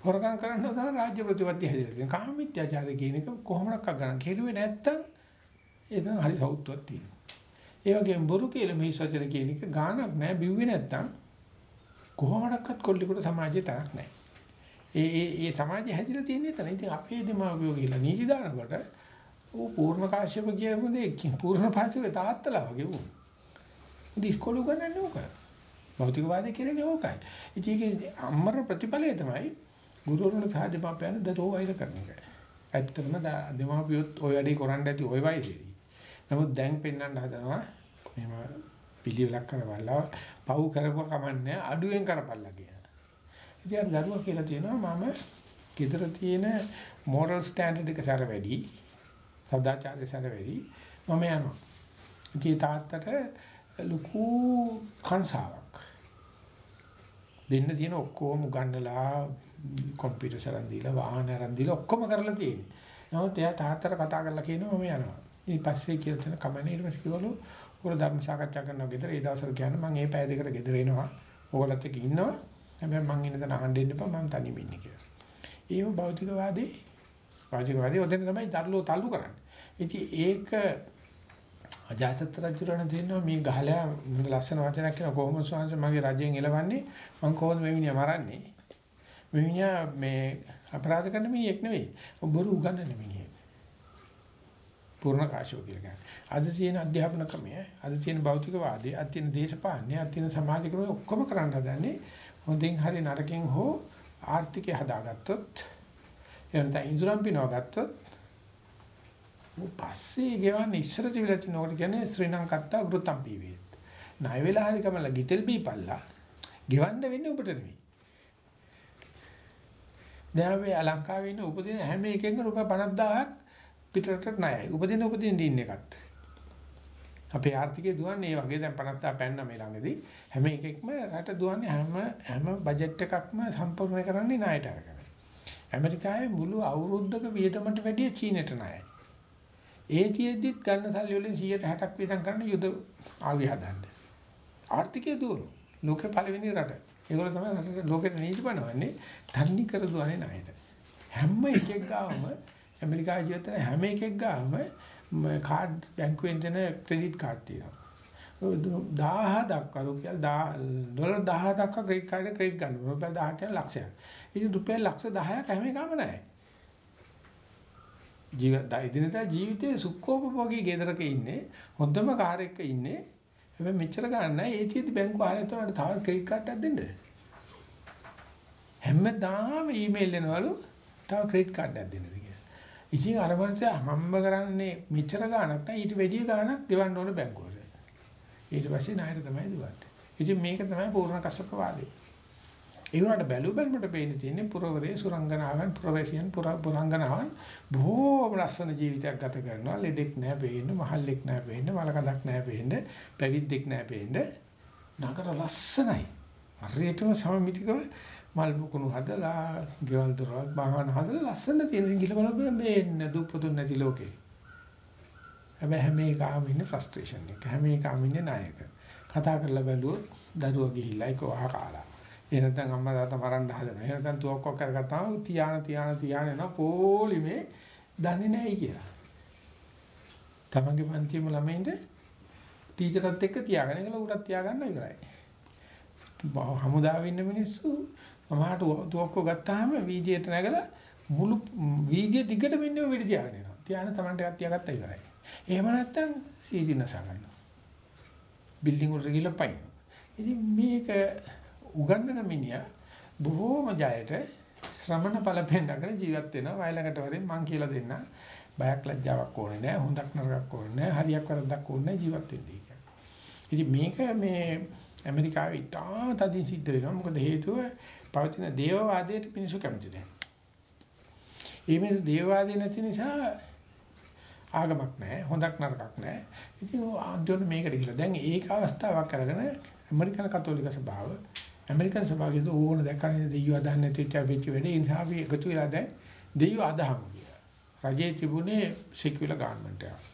හොරකම් කරන්න තමයි රාජ්‍ය ප්‍රතිපත්ති හැදෙලා තියෙනවා. කාමීත්‍යාචාරය කියන එක කොහොමඩක් ගන්න කෙරුවේ නැත්තම් එතන හරි සෞත්වයක් තියෙනවා. ඒ වගේම බොරු කියලා මේ සත්‍යන කියන එක ගානක් නැහැ බිව්වේ නැත්තම් කොහොමඩක්වත් කොල්ලෙකුට සමාජයේ තරක් නැහැ. ඒ ඒ ඒ සමාජය හැදිලා තියෙන්නේ එතන. ඉතින් අපේ දෙමාපියෝ කියලා නීති දානකොට ඌ පූර්ණ කාශ්‍යප කියපු දෙයක් පූර්ණ පාචක තාත්තලා වගේ ඌ. ඉතින් ඉස්කෝලේ උගන්වන්නේ ඕක. භෞතිකවාදී කියන්නේ ඕකයි. ඉතින් ඒකේ අම්මර ප්‍රතිඵලය තමයි ගුරුවරුන්ට සාධ්‍යපාපයන් දරෝ වෛර කරන එක. ඇත්තටම දා- දෙමාපියොත් ওই වැඩේ කරන්න ඇති ওই වයසේදී. නමුත් දැන් පෙන්වන්න හදනවා මෙහෙම පිළිවෙලක් කරවලා පව් කරපුව කමන්නේ අඩුවෙන් කරපල්ලා කියලා. ඉතින් අර දරුවා කියලා තියෙනවා මම ගෙදර තියෙන moral standard එක සැර වැඩි සදාචාරය සැර වැඩි මම යනවා. ඉතින් තාත්තට ලুকু කන්සාවක් දෙන්න තියෙන ඔක්කොම උගන්නලා කම්පියුටර් සරන් දීලා වාහන අරන් දීලා ඔක්කොම කරලා තියෙන්නේ. නමුත් එයා තාත්තට කතා කරලා කියනවා මම යනවා. ඊට පස්සේ කියලා තන කමනේ ඊට පස්සේ කිව්වලු උර ධර්ම සාකච්ඡා කරනවා ගෙදර ඒ දවස්වල කියන්නේ මම මේ පැය දෙකට ගෙදර එනවා. ඕගොල්ලත් එක්ක ඉන්නවා. හැබැයි මං ඉන්න තැන අහන්න දෙන්න එපා මම තනියම ඉන්නේ කියලා. ඒව භෞතිකවාදී භෞතිකවාදී ඔතන තමයි දර්ලෝ තල්ලු කරන්නේ. ඉතින් ඒක අජාසත් රජුරණ දෙනවා මේ ගහලා මුද ලස්සන වචනයක් කියන කොහොමද ස්වාංශ මගේ රජයෙන් එලවන්නේ මං කොහොමද මේ මිනිහා මරන්නේ මේ මිනිහා මේ අපරාධ කරන මිනිහෙක් නෙවෙයි ඔබ බොරු උගන්නන මිනිහෙක් පූර්ණ කාශෝ කියලා කියන්නේ අද තියෙන අධ්‍යාපන ක්‍රමය අද තියෙන භෞතිකවාදී අද තියෙන දේශපාලනය අද තියෙන සමාජ ක්‍රමය ඔක්කොම කරන්න හදන්නේ හොඳින් හරි නරකින් හෝ ආර්ථිකය හදාගත්තොත් එනත ඉන්ද්‍රම් පිනව ගත්තොත් පස්සේ ගෙවන්නේ ඉස්සර තිබිලා තියෙන ඕකට කියන්නේ ශ්‍රී ලංකත්තා ගෘතම් පීවේත්. ණය වෙලා හරි කමලා ගිතෙල් බීපල්ලා ගෙවන්න වෙන්නේ ඔබට නෙවෙයි. දැන් මේ ලංකාවේ ඉන්න උපදින හැම එකෙන්ම රුපියල් 50000ක් පිටරට ණයයි. උපදින උපදින දින්න එකත්. අපේ ආර්ථිකය දුවන්නේ මේ වගේ දැන් 50000 පැන්න මේ ළඟදී හැම එකෙක්ම රට දුවන්නේ හැම හැම බජට් එකක්ම සම්පූර්ණ කරන්නේ ණයට අරගෙන. ඇමරිකාවේ මුළු අවුරුද්දක වියදමට වැඩිය චීනෙට ණයයි. ඒ තියෙද්දිත් ගන්න සල්ලි වලින් 160ක් විතර කරන යුද ආවි හදන්න. ආර්ථිකය දුවන. ලෝකේ පළවෙනි රට. ඒගොල්ලෝ තමයි රටට ලෝකෙට නීති බලවන්නේ තන්නේ කර දුවන්නේ ණයට. හැම එකෙක් ගාවම ඇමරිකාවේ ජීවත් වෙන හැම එකෙක් ගාවම කාඩ් බැංකුවෙන් දෙන ක්‍රෙඩිට් කාඩ් තියෙනවා. 1000 දක්වා රුපියල් 10 ඩොලර් 10 දක්වා ක්‍රෙඩිට් කාඩ් එක ක්‍රෙඩිට් ගන්න. රුපියල් 10 කියන්නේ ලක්ෂයක්. ඉතින් රුපියල් ලක්ෂ 10ක් හැම එකම නැහැ. ජීවිත ඉදිනදා ජීවිතේ සුඛෝපභෝගී ගෙදරක ඉන්නේ හොඳම කාර් එකක ඉන්නේ හැබැයි මෙච්චර ගන්න නැහැ ඒතියදි බැංකුව ආලේ තවන තව ක්‍රෙඩිට් කාඩ් එකක් දෙන්න හැමදාම ඊමේල් එනවලු තව ක්‍රෙඩිට් කාඩ් එකක් දෙන්නද කියලා ඉතින් අර මනුස්සයා හම්බ කරන්නේ මෙච්චර ගාණක් නෑ ඊට වැඩිය ගාණක් ගෙවන්න ඕන බැංකුවට. ඊට පස්සේ ණයට තමයි දුවන්නේ. ඉතින් මේක තමයි පූර්ණ කස්සප වාදේ ඒ වුණාට බැලු බැලමට පේන්න තියෙන්නේ පුරවරේ සුරංගනාවන් ප්‍රොෆෙසියන් පුරංගනාවන් බොහෝම ලස්සන ජීවිතයක් ගත කරනවා. ලෙඩෙක් නෑ පේන්න මහල්ලෙක් නෑ පේන්න මලකඳක් නෑ පේන්න පැවිද්දෙක් නෑ පේන්න. නගර ලස්සනයි. හරියටම සමමිතිකව මල් මුකුණු හදලා ගෙවල් දොරවල් බාහන හදලා ලස්සන තියෙන ගිල බලපෑ මේ දුප්පතුන් නැති ලෝකේ හැබැයි හැම එකම ඉන්නේ ෆ්‍රස්ට්‍රේෂන් එක හැම එකම ඉන්නේ ණයක කතා කරලා බැලුවොත් දරුවා ගිහිල්ලා ඒක වහ කාලා එහෙ නැත්නම් අම්මා තාත්තා මරන්න හදනවා. එහෙ නැත්නම් තුවක්කක් කරගත්තාම තියාන තියාන තියාන යනවා පොලිමේ දන්නේ නැහැ කියලා. තමන්ගේ පන්තියේම ළමයින්ට ටීචර්ත් එක්ක තියාගෙන ඒකල උටත් තියාගන්න ඉවරයි. හමුදාවේ ඉන්න මිනිස්සු මමහට තුවක්කෝ ගත්තාම වීදියට නැගලා මුළු වීදිය දිගටම ඉන්නව විදි තියාගෙන යනවා. තියාන තමන්ට එකක් තියාගත්තා ඉවරයි. එහෙම නැත්නම් සීදීනස ගන්නවා. බිල්ඩින් වලට ගිහලා පයින්. ඉතින් මේක උගන්නන මිනිහා බොහෝම ජයට ශ්‍රමණ ඵල පෙන්නගෙන ජීවත් වෙනවා වයලකට වරෙන් මං කියලා දෙන්න බයක් ලැජ්ජාවක් ඕනේ නැහැ හොඳක් නරකක් ඕනේ නැහැ හරියක් වැරද්දක් ඕනේ නැහැ ජීවත් වෙන්න කියලා. ඉතින් මේක මේ ඇමරිකාවේ ඉතාම තදින් සිද්ධ වෙනවා මොකද හේතුව පවතින දේවවාදයට මිනිස්සු කැමති නැහැ. ඒ මිනිස්සු දේවවාදී නැති නිසා ආගමක් නැහැ හොඳක් නරකක් නැහැ. ඉතින් අන්තිමට මේකට ගිහලා දැන් ඒක අවස්ථාවක් අරගෙන ඇමරිකන් කතෝලික සභාව ඇමරිකන් සභාවේ ඕන දැක්කනේ දෙයියෝ අදහන්න නැතිච්ච වෙච්ච වැඩේ ඒ නිසා අපි එකතු වෙලා දැන් දෙයියෝ අදහමු කියලා. රජයේ තිබුණේ සිකියුලර් ගවර්න්මන්ට් එක.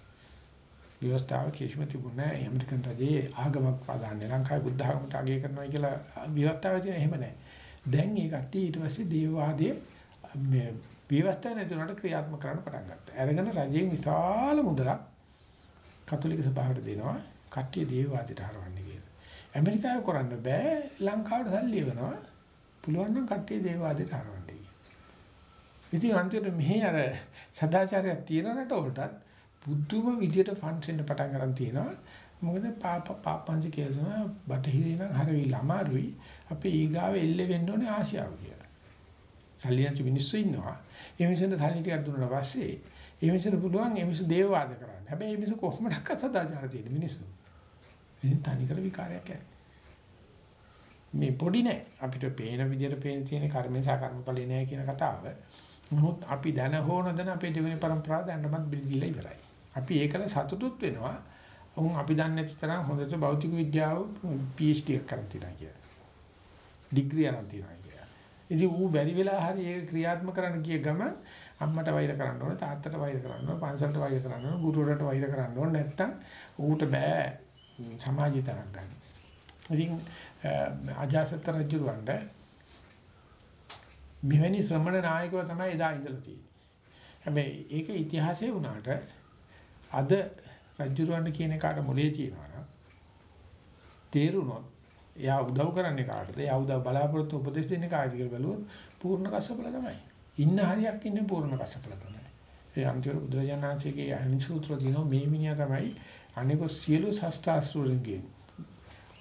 ව්‍යවස්ථාව කිසිම තිබුණේ නැහැ ඇමරිකන් රජයේ ආගමක් ප්‍රදාන්නේ ලංකාවේ බුද්ධ ආගමට අගය කරනවා කියලා ව්‍යවස්ථාව තියෙන එහෙම නැහැ. දැන් ඒ කට්ටිය ඊට පස්සේ දේවවාදයේ මේ ව්‍යවස්ථාව නැතුණට ක්‍රියාත්මක කරන්න පටන් ගත්තා. අරගෙන රජයෙන් විශාල මුදලක් කතෝලික සභාවට දෙනවා කට්ටිය දේවවාදයට හරවන්න කියලා. ඇමරිකාව කරන්න බෑ ලංකාවට සල්ලි වෙනවා. පුළුවන් නම් කට්ටිය දේවවාදයට හරවන්න කියලා. ඉතින් අන්තිමට මෙහි අර සදාචාරයක් තියෙන රටවලටත් බුද්ධම විදියට ෆන්ඩ්ස් එන්න පටන් ගන්න තියෙනවා. මොකද පාප පාපංච කියලා බටහිරේ නම් හරි ළමාරුයි. අපි ඊගාව එල්ල වෙන්න ඕනේ ආසියාව කියලා. සල්ලි නැති මිනිස්සු ඉන්නවා. ඒ මිනිස්සුන්ට සල්ලි ටිකක් දුන්නා පස්සේ ඒ මිනිස්සුන්ට පුළුවන් ඒ මිනිස්සු දේවවාද කරන්න. හැබැයි ඒ මිනිස්සු කොහොමඩක් සදාචාර තියෙන මිනිස්සු. ඉතින් තනිකර විකාරයක් යන්නේ. මේ පොඩි නෑ අපිට පේන විදිහට පේන තියෙන කර්මේශා කර්මඵලේ නෑ කියන කතාව. නමුත් අපි දැන හෝ නොදැන අපේ දෙවෙනි પરම්පරාව දැන්නමත් බිලිදීලා ඉවරයි. අපි ඒකල සතුටුත් වෙනවා. උන් අපි දන්නේ නැති තරම් හොඳට භෞතික විද්‍යාව PhD එකක් කරන් තියනවා කියලා. ඩිග්‍රී අරන් තියනවා කියලා. ඉතින් ඌ බැරි වෙලා හරි ඒක ක්‍රියාත්මක කරන්න ගිය ගම අම්මට වෛර කරන්න ඕනේ තාත්තට වෛර කරන්න ඕනේ පන්සලට වෛර කරන්න ඕනේ ගුරුවරට වෛර කරන්න ඕනේ නැත්තම් ඌට බෑ සමාජය තරක් ගන්න. ඉතින් අජාසත් රජුරවණ්ඩ මෙවැනි ශ්‍රමණ නායකව තමයි එදා ඉඳලා තියෙන්නේ. හැබැයි ඒක ඉතිහාසයේ වුණාට අද රජුරවණ්ඩ කියන කාට මොලේ තියනවා නම් තේරුණොත් එයා උදව් කරන්නේ කාටද? එයා උදව් බලාපොරොත්තු උපදෙස් දෙන්නේ කාටද කියලා බැලුවොත් පූර්ණ කස්සපල තමයි. ඉන්න හරියක් ඉන්නේ පූර්ණ කස්සපල තමයි. ඒ අන්තිම බුදුරජාණන්සේගේ අනිසූත්‍ර දිනෝ මේ මිනිහා තමයි අනික සියලු ශස්ත්‍රාස්ත්‍රවලින්ගේ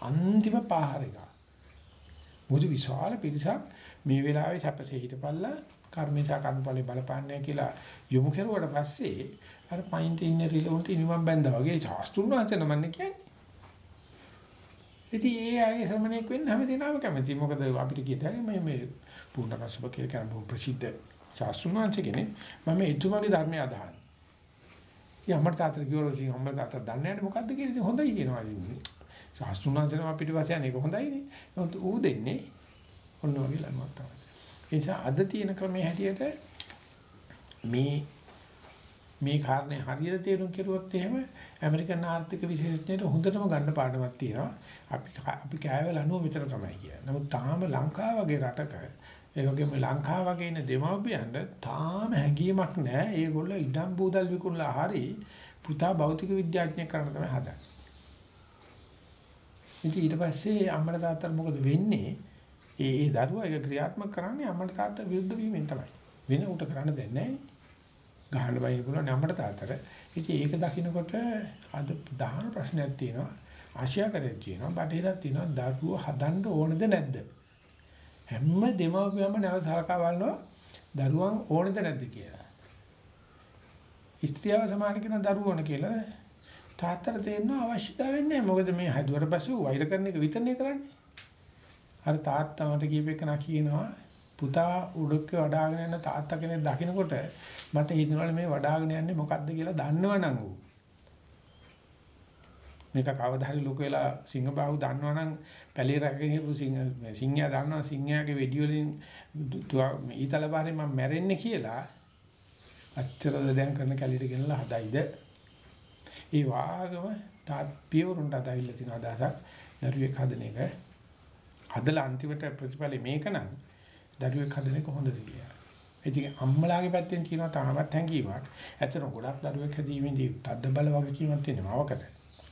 අන්තිම පාහර එක. මොකද විශාල පිරිසක් මේ වෙලාවේ සැපසේ හිටපල්ලා කර්මේශා කර්මඵලේ බලපාන්නේ කියලා යොමු කරුවට පස්සේ අර පයින්ට ඉන්න රිලොන්ට ඉනිමම් බැඳා වගේ ශාස්ත්‍රුන් වහන්සේ නමන්නේ කියන්නේ. ඉතින් ඒ ආයේ ශ්‍රමණෙක් වෙන්න හැමදේනම කැමති. මොකද අපිට කියතයි මේ මේ පූර්ණකස්සප කියලා කියන බොහොම ප්‍රසිද්ධ ශාස්ත්‍රුන් වහන්සේ කෙනෙක්. මම එතුමාගේ ධර්මය අදහන. ඉතින් අම්මට තාත්තට කිව්වලු ඉතින් අම්මට තාත්තා දන්නේ නැහැ මොකද්ද කියලා ඉතින් හොඳයි කියනවා ඉතින්. ශාස්ත්‍රුන් වහන්සේනම අපිට පස්සේ අනේක හොඳයිනේ. නමුත් ඌ දෙන්නේ ඔන්න වගේ ළමක් තමයි. ඒ නිසා අද තියෙන ක්‍රමයේ හැටියට මේ මේ කාරණේ හරියට තේරුම් කෙරුවොත් එහෙම ඇමරිකන් ආර්ථික විශේෂඥයට හොඳටම ගන්න පාඩමක් තියෙනවා. අපි අපි කෑවල අනුව විතර තමයි කියන්නේ. නමුත් තාම ලංකාව වගේ රටක ඒ වගේම ලංකාව වගේ ඉන්න දෙමව්පියන්ට තාම හැඟීමක් නැහැ. ඒගොල්ලෝ ඉඩම් බූදල් විකුණලා හරි පුතා භෞතික විද්‍යාඥයෙක් කරන්න තමයි හදන්නේ. ඉතින් ඊට පස්සේ අම්මලා තාත්තලා මොකද වෙන්නේ? ඒ ඒ දරුවා ඒක ක්‍රියාත්මක කරන්නේ අම්මලා තාත්තා විරුද්ධ වීමෙන් තමයි. වෙන උට කරන්න දෙන්නේ නැහැ. ගහන්න බයින්න පුළුවන් අම්මට තාත්තට. ඉතින් ඒක දකින්නකොට අද ප්‍රධාන ප්‍රශ්නයක් තියෙනවා. ආශියාකරයක් තියෙනවා. බටහිරක් තියෙනවා. දරුවෝ හදන්න ඕනද නැද්ද? හැම දෙමව්පියම නැව සලකා බලනවා දරුවන් ඕනද නැද්ද කියලා. ස්ත්‍රියව සමාන කෙනා දරුවෝ ඕන කියලා තාත්තට තේරෙනවා අවශ්‍යතාවයක් නැහැ. මොකද මේ හදුවට පස්සේ වෛර කරන එක විතරනේ කරන්නේ. අර තාත්තා මට කියපේකනා කියනවා පුතා උඩක වඩාගෙන යන තාත්තා කෙනෙක් දකිනකොට මට හිතෙනවා මේ වඩාගෙන යන්නේ මොකද්ද කියලා දන්නවනම් ඌ. මේක කවදා හරි ලොක වෙලා සිංහබාහුව දන්නවනම් පැලේ රැගෙන හිටපු සිංහ සිංහයා දන්නවා සිංහයාගේ වෙඩි වලින් ඊතල බාරේ මම මැරෙන්නේ කියලා අච්චරද දැන් කරන කැලිට ගෙනලා හදයිද ඒ වාගම තාත් පියවරුන්ට අදාවිල්ල තියෙන අදහසක් දරුවෙක් හදන එක හදලා අන්තිමට ප්‍රතිඵලෙ මේක නම් දරුවෙක් හදන එක හොඳද කියලා. ඉතින් අම්මලාගේ පැත්තෙන් තියෙනවා තාමත් හැංගීමක්. ඇත්තට ගොඩක් දරුවෙක් හැදීමේදී තද්ද බල වගකීමක් තියෙනවා මවකට.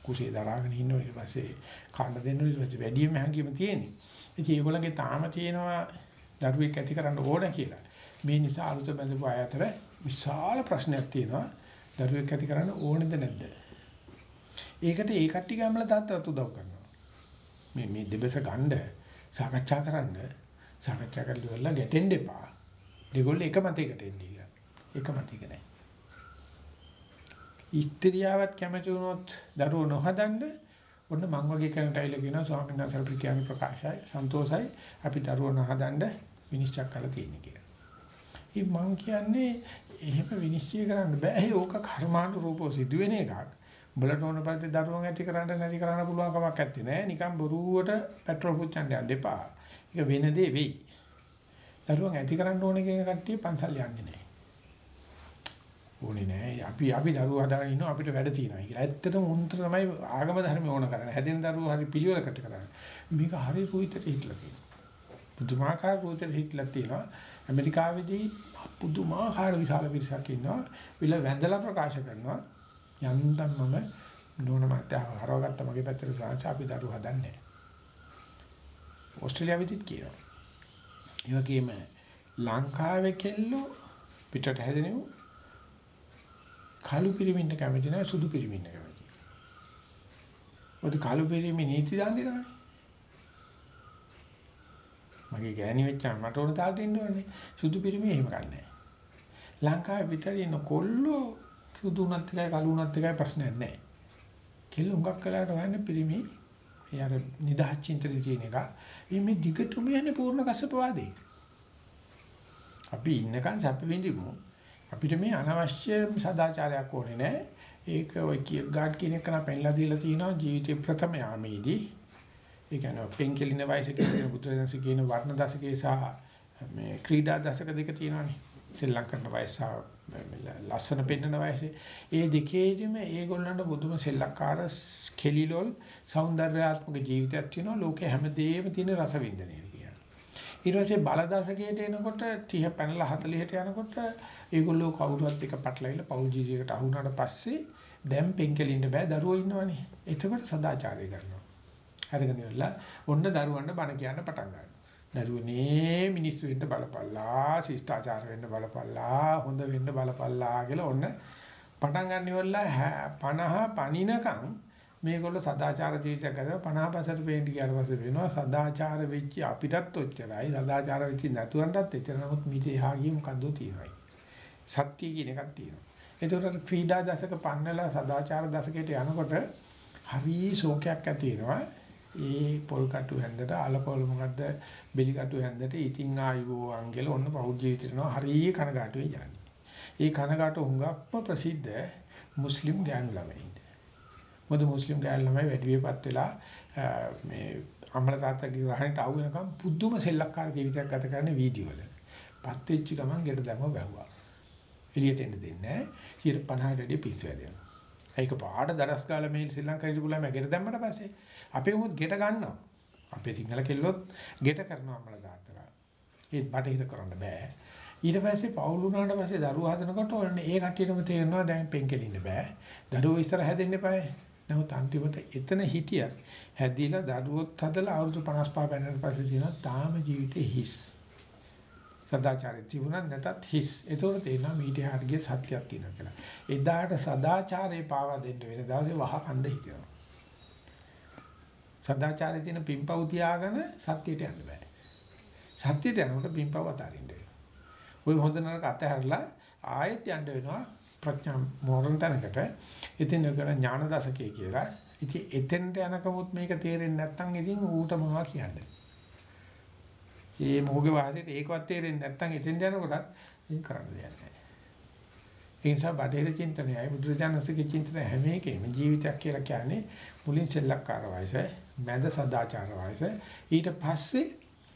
කුසේ දරාගෙන ඉන්න ඊට පස්සේ කන්න දෙන්න ඊට පස්සේ වැඩිම හැංගීම තියෙන්නේ. ඉතින් ඒගොල්ලන්ගේ තාම තියෙනවා දරුවෙක් ඇති කරන්න ඕන කියලා. මේ නිසා අලුත බඳපු අය අතර විශාල ප්‍රශ්නයක් තියෙනවා. දරුවෙක් ඇති කරන්න ඕනද නැද්ද? ඒකට ඒ කට්ටිය ගම්මල තාත්තට උදව් කරනවා. මේ මේ දෙබස ගන්න සාකච්ඡා කරන්න සාකච්ඡා කරලා ගැටෙන්න එපා. ඒගොල්ලෝ එක මතයකට එන්නේ කියලා. එක මතයක නැහැ. ස්ත්‍රියාවත් කැමති වුණොත් දරුවෝ නොහදන්න ඔන්න මං වගේ කෙනෙක්ට ඇවිල්ලා කියනවා ස්වාමීන් වහන්සේ අපිට කියන්නේ ප්‍රකාශයි සන්තෝසයි අපි දරුවෝ නොහදන්න විනිශ්චය කරලා තියෙන කියලා. ඒ මං කියන්නේ එහෙම විනිශ්චය කරන්න බෑ. ඒක කර්මාණු රූපෝ සිදුවෙන එකක්. උඹලට ඕන පරිදි දරුවන් ඇති කරන්න නැති කරන්න පුළුවන් කමක් නැත්තේ නෑ. නිකන් බොරුවට පෙට්‍රල් පුච්චන්න යන්න එපා. ඒක වෙන දේ වෙයි. දරුවන් ඇති කරන්න ඕනේ කියන කට්ටිය පන්සල් යන්නේ නෑ. ඕනේ නෑ. අපි අපි දරුවෝ හදාගෙන ඉන්නවා අපිට වැඩ තියෙනවා කියලා. ඇත්තටම උන්ට තමයි ආගම ධර්ම ඕන කරන්නේ. හැදෙන දරුවෝ හරි පිළිවෙලකට කරන්නේ. මේක හරි රුවිතට හිටලා තියෙනවා. පුදුමාකාර රුවිතට හිටලා තියෙනවා. ඇමරිකාවේදී පුදුමාකාර විශාල පිරිසක් ඉන්නවා. විල වැඳලා ප්‍රකාශ කරනවා. යන්තම් මම නෝන මාත්‍යා හරවගත්ත මගේ පැත්තට සාංශ අපි දරුවෝ හදන්නේ. ඕස්ට්‍රේලියාවේදීත් කියනවා. ඒ වගේම ලංකාවේ කෙල්ලෝ පිටට හැදෙනව කළු පිරිමින්න කැමති නැහැ සුදු පිරිමින්න කැමති. මොකද කළු පිරිමි නීති දාන්නේ නැහැ. මගේ ගෑණි වෙච්චා මට ඕන තාලට ඉන්න ඕනේ. සුදු පිරිමි එහෙම ගන්නෑ. ලංකාවේ පිටට ඉන්න කොල්ලෝ සුදු උනත් එකයි කළු උනත් එකයි ප්‍රශ්නයක් නැහැ. කෙල්ල හුඟක් කලකට වන්නේ පිරිමි. ඒ අර නිදහස් චින්තනයේ තියෙන එක. මේ දිගටම යන්නේ පූර්ණ කස්සප වාදේ. අපි ඉන්නකන් සැප විඳිමු. අපිට මේ අනවශ්‍ය සදාචාරයක් ඕනේ නැහැ. ඒක ඔය ගාඩ් කියන එක නා පෙන්ලා දීලා තිනවා ජීවිතේ ප්‍රථම යාමේදී. ඒ කියන්නේ පෙන්කෙලින වයසේ කියන බුදුරජාණන් කියන වර්ණ දශකයේ සහ මේ ක්‍රීඩා දශක දෙක තියෙනවානේ. ශ්‍රී ලංකන් වයස ලස්සන පෙන්නන වයසේ ඒ දෙකේදීම ඒගොල්ලන්ට බුදුම සෙල්ලක්කාර කෙලිලොල් సౌందర్యාත්මක ජීවිතයක් තියෙනවා ලෝකේ හැමදේම තියෙන රසවින්දනය කියන්නේ. ඊට පස්සේ බලදශකයට එනකොට 30 පැනලා 40ට යනකොට ඒගොල්ලෝ කවුරුවත් එක පැටලවිලා පෞල් ජීවිතයකට අහු වුණාට පස්සේ දැන් පෙන්කෙලින්න බෑ දරුවෝ ඉන්නවනේ. එතකොට සදාචාරය කරනවා. හරිගෙන ඉවරලා ඔන්න දරුවන්ට බණ කියන්න පටන් ගන්නවා. දරුවනේ මිනිස්සු වෙන්න බලපල්ලා, ශිෂ්ටාචාර වෙන්න බලපල්ලා, හොඳ වෙන්න බලපල්ලා කියලා ඔන්න පටන් ගන්න ඉවරලා 50 පණිනකම් මේගොල්ලෝ සදාචාර ජීවිතයක් ගතව 50 පසට පේන්න ගියාට පස්සේ වෙනවා සදාචාර වෙච්ච අපිටත් ඔච්චරයි. සදාචාර වෙච්ච නැතුවන්ටත් එච්චර. නමුත් මීට එහා ගියේ මොකද්ද තියෙනවයි? සත්‍ය කියන එකක් තියෙනවා. ඒතකොට ක්‍රීඩා දශක පන්නලා සදාචාර දශකයට යනකොට හරි ශෝකයක් ඇති වෙනවා. ඒ පොල් කටු හැන්දට අලකොල මොකද්ද බෙලි කටු හැන්දට ඉතිං ආයුබෝ අංගල ඔන්න පෞල් ජීවිතේනවා හරිය කනගාටුවේ යන්නේ. ඒ කනගාටු හුඟක්ම ප්‍රසිද්ධ මුස්ලිම් ගෑනු ළමයින්ට. මොකද මුස්ලිම් ගෑනු ළමයි වැඩි විපත් වෙලා මේ අම්මලා තාත්තගේ ග්‍රහණයට ආව වෙනකම් පුදුම සෙල්ලක්කාර ජීවිතයක් ගත කරන වීදි වල. පත් වෙච්ච ගමන් ගෙට දැම්ම වැහුවා. එළියට එන්න දෙන්නේ නැහැ. 50 ඩඩිය පිස්සු වැදෙනවා. ඒක පාඩ දඩස් ගාලා මේ ශ්‍රී ලංකාවේ ඉඳපු ළමයා ගෙට දැම්මට පස්සේ අපේ උමුත් ගෙට ගන්නවා. අපේ සිංහල කෙල්ලොත් ගෙට කරනවා අපල දාත්තලා. ඒත් බටහිර කරන්න බෑ. ඊට පස්සේ පවුල් වුණාට පස්සේ දරුවෝ හදනකොට ඔන්න ඒ කට්ටියටම තේරෙනවා දැන් පෙන්කෙලින්න බෑ. දරුවෝ ඉස්සර හැදෙන්න එපායි. නමුත් අන්තිමට එතන හිටියත් හැදිලා දරුවොත් හදලා අවුරුදු 55 පැනනට පස්සේ තියෙනවා තාම ජීවිතේ හිස්. සදාචාරය තිබුණත් නැතත් හිස්. ඒතකොට තේරෙනවා මීට හරිය සත්‍යයක් තියෙනවා කියලා. එදාට සදාචාරේ පාවා දෙන්න වෙන දවසේ වහ කණ්ඩ හිතෙනවා. සදාචාරයේ තියෙන පිම්පව් තියාගෙන සත්‍යයට යන්න බෑ. සත්‍යයට යනකොට පිම්පව් අතාරින්න වෙනවා. ওই හොඳ නරක අතහැරලා ආයෙත් යන්න වෙනවා ප්‍රඥා මෝරණ තැනකට. ඉතින් ඒක ඥාන දශකයේ කියලා. ඉතින් එතෙන්ට යනකමුත් මේක තේරෙන්නේ නැත්නම් ඉතින් ඌට මොනවා කියන්නේ. මේ මොහුගේ වාසියට ඒකවත් තේරෙන්නේ නැත්නම් එතෙන්ට යනකොටත් ඉතින් කරන්න දෙයක් නැහැ. ඒ නිසා බටහිර චින්තනයයි බුදුරජාණන්සේගේ චින්තනය හැම එකේම ජීවිතයක් කියලා කියන්නේ මුලින් සෙල්ලක්කාර වයස, මැද සදාචාර වයස, ඊට පස්සේ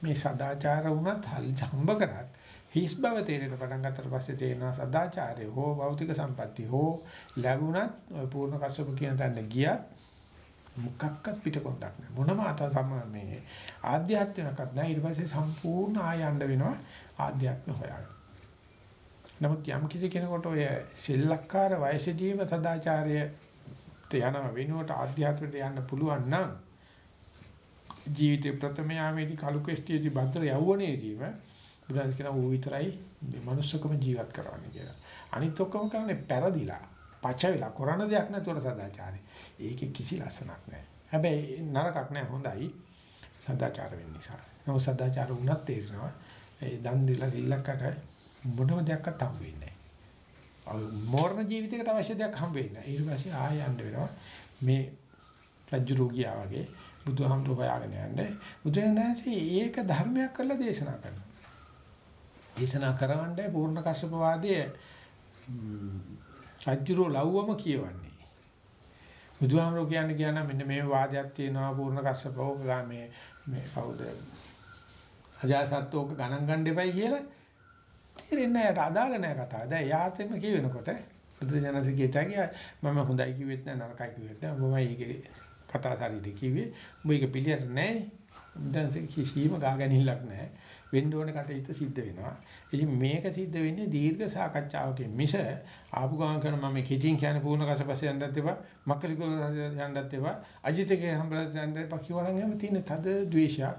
මේ සදාචාර වුණත් හම්බ කරත් හිස් බව තේරෙන පටන් ගන්නතර පස්සේ තේරෙනවා සදාචාරය හෝ භෞතික සම්පatti හෝ ලැබුණත් ඔය පූර්ණ කස්සප කියන තැන ගියත් මොකක්වත් පිටකොන්දක් නෑ මොනම අත සම මේ ආධ්‍යාත්මිකවත් නෑ ඊට පස්සේ සම්පූර්ණ ආයන්න වෙනවා ආධ්‍යාත්ම හොයාගෙන. නමුත් යම් කිසි කෙනෙකුට ඔය සෙල්ලක්කාර වයසදීම සදාචාරයට යන වෙනුවට ආධ්‍යාත්මයට යන්න පුළුවන් නම් ජීවිතේ ප්‍රථම යාමේදී කලු කෙස්ටියේදී භද්‍ර යවුවනේදීම බුදුන් කියන ඌ විතරයි මේ manussකම ජීවත් කරවන්නේ කියලා. අනිත් ඔක්කොම කරන්නේ පෙරදිලා, පච වෙලා කරන දෙයක් නැතුව සදාචාරය. ඒකේ කිසි ලස්සනක් නැහැ. හැබැයි නරකක් නැහැ හොඳයි. සදාචාර වෙන්න නිසා. නමුත් සදාචාර වුණත් තේරෙනවා ඒ දන් දීලා සිල්ලක්කට මොනම දෙයක්වත් හම්බ වෙන්නේ නැහැ. මෝරණ ජීවිතයකට අවශ්‍ය දෙයක් හම්බ වෙන්නේ නැහැ. ඊට පස්සේ ආය යන්න වෙනවා. මේ රජ්ජුරුගියා වගේ බුදුහාමුදුරුවෝ හොයාගෙන යන්නේ. බුදුරජාණන්සේ ඒක ධර්මයක් කරලා දේශනා කරනවා. දේශනා කරවන්නේ පූර්ණ කස්සප වාදයේ රජ්ජුරුව ලව්වම කියවන්නේ. බුදුහාමුදුරුවෝ කියන්නේ කියන මෙන්න මේ වාදයක් තියෙනවා පූර්ණ කස්සපව මේ මේ කවුද? අජාසත්ෝක ගණන් ගන්න එපයි කියලා තේරෙන්නේ නැහැ. අදාළ නැහැ කතාව. දැන් යාතෙම කියවෙනකොට බුදුජානක කියතගේ මම හොඳයි කිව්වෙත් නැහැ නරකයි කිව්වෙත් නැහැ. මම මේකේ කතා ශරීරය කිව්වේ. මේක පිළියර නැහැ. දැන් කිසිම ගාගැනිල්ලක් නැහැ. වෙන්න ඕන කටයුතු සිද්ධ වෙනවා. ඉතින් මේක සිද්ධ වෙන්නේ දීර්ඝ සාකච්ඡාවකින් මිස ආපු ගමන් කරන මම කිටින් කියන පූර්ණ කසපස්සේ යන්නත් එපා මක්කලිකුල යන්නත් එපා අජිතකේ හම්බලත් යන්නත් එපා කියවනම් එහෙම තියෙන තද ද්වේෂයක්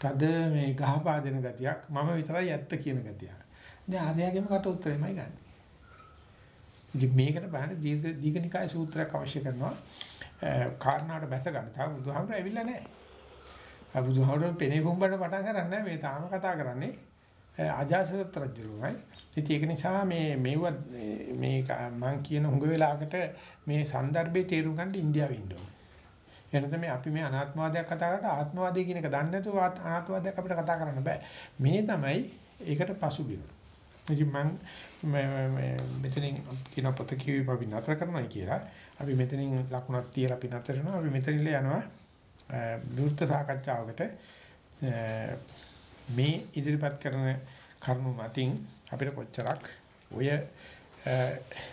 තද මේ ගහපා දෙන ගතියක් මම විතරයි ඇත්ත කියන ගතියක්. දැන් ආර්යයගෙම කට උත්තරෙමයි ගන්න. ඉතින් මේකට බලන්න දීර්ඝ දීඝනිකාය සූත්‍රයක් අවශ්‍ය කරනවා. කාරණාට බැස ගන්න. තාම බුදුහාමර ඇවිල්ලා නැහැ. ආ බුදුහාමුදුරුවෝ පෙනේ පුම්බන්න පටන් ගන්නෑ මේ තාම කතා කරන්නේ අජාසත් රජුමයි. ඉතින් ඒක නිසා මේ මේව මේ මම කියන හුඟ වෙලාවකට මේ સંદર્ભේ තේරුම් ගන්න ඉන්දියාවෙ ඉන්න ඕනේ. එනද මේ අපි මේ අනාත්මවාදයක් කතා කරලා ආත්මවාදය කියන එක දන්නේ නැතුව අනාත්මවාදයක් අපිට කතා කරන්න බෑ. මේ තමයි ඒකට පසුබිම. ඉතින් මම මෙතනින් කියන පොත කියවි අපි නතර කරනවා කියලා. අපි මෙතනින් ලකුණක් තියලා අපි නතර වෙනවා. අපි මෙතනින්ල යනවා විවෘත සාකච්ඡාවකට මේ ඉදිරිපත් කරන කරුණු මතින් අපිට කොච්චරක් ඔය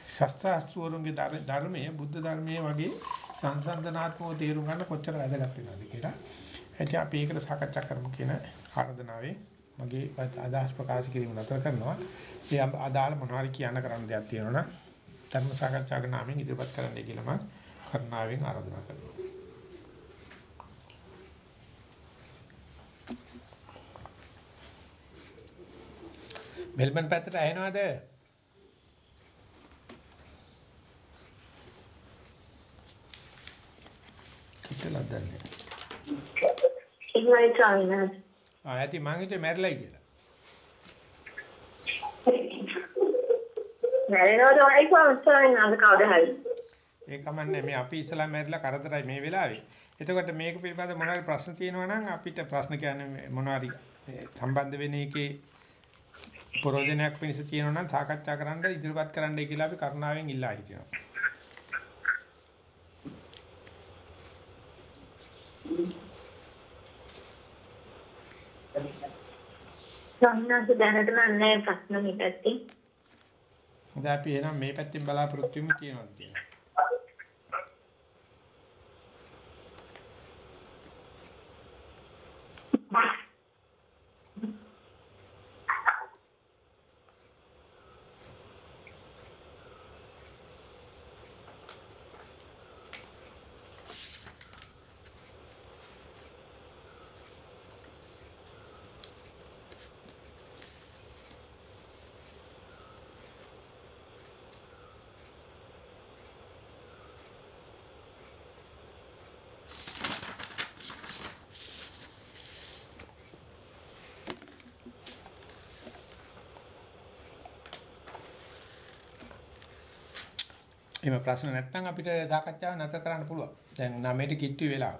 ශාස්ත්‍රාස්ත්‍රවරුන්ගේ ධර්මයේ බුද්ධ ධර්මයේ වගේ සංසන්දනාත්මකව තේරුම් ගන්න කොච්චර වැදගත් වෙනවද කියලා. එතකොට අපි ඒකට සාකච්ඡා කරමු කියන ආරාධනාවේ මගේ අදහස් ප්‍රකාශ කිරීම නතර කරනවා. මේ අදාළ මොනවාරි කියන්න කරන්න දෙයක් තියෙනවා නම් ධර්ම සාකච්ඡාවක නාමයෙන් ඉදිරිපත් කරන්නයි කියලා මම කරුණාවෙන් ආරාධනා කරනවා. මෙල්බන් පැත්තට ඇහෙනවද? කිතලා දන්නේ. ඉක්මනට ආවිනාද? ආ ඇති මං හිතුවේ මැරිලයි කියලා. මැරෙනවද වයි කොහොමද කවුද හරි? ඒ කමන්නේ මේ අපි ඉස්සලා මැරිලා කරදරයි මේ වෙලාවේ. එතකොට මේක පිළිබඳ මොනවාරි ප්‍රශ්න තියෙනවා නම් අපිට ප්‍රශ්න කියන්නේ මොනවාරි සම්බන්ධ වෙන එකේ ප්‍රෝජනයක් වෙනස තියෙනවා නම් සාකච්ඡා කරන්න ඉදිරිපත් කරන්නයි කියලා අපි කරුණාවෙන් ඉල්ලා හිටිනවා. සම්මාස දැනට නැහැ ප්‍රශ්න මේ පැත්තේ. හොඳයි අපි එහෙනම් මේ පැත්තෙන් බලාපොරොත්තු වෙමු කියනවා කියන්නේ. එහෙම ප්‍රශ්න නැත්නම් අපිට සාකච්ඡාව නැතර කරන්න පුළුවන්. දැන් 9ට කිට්ටු වෙලා.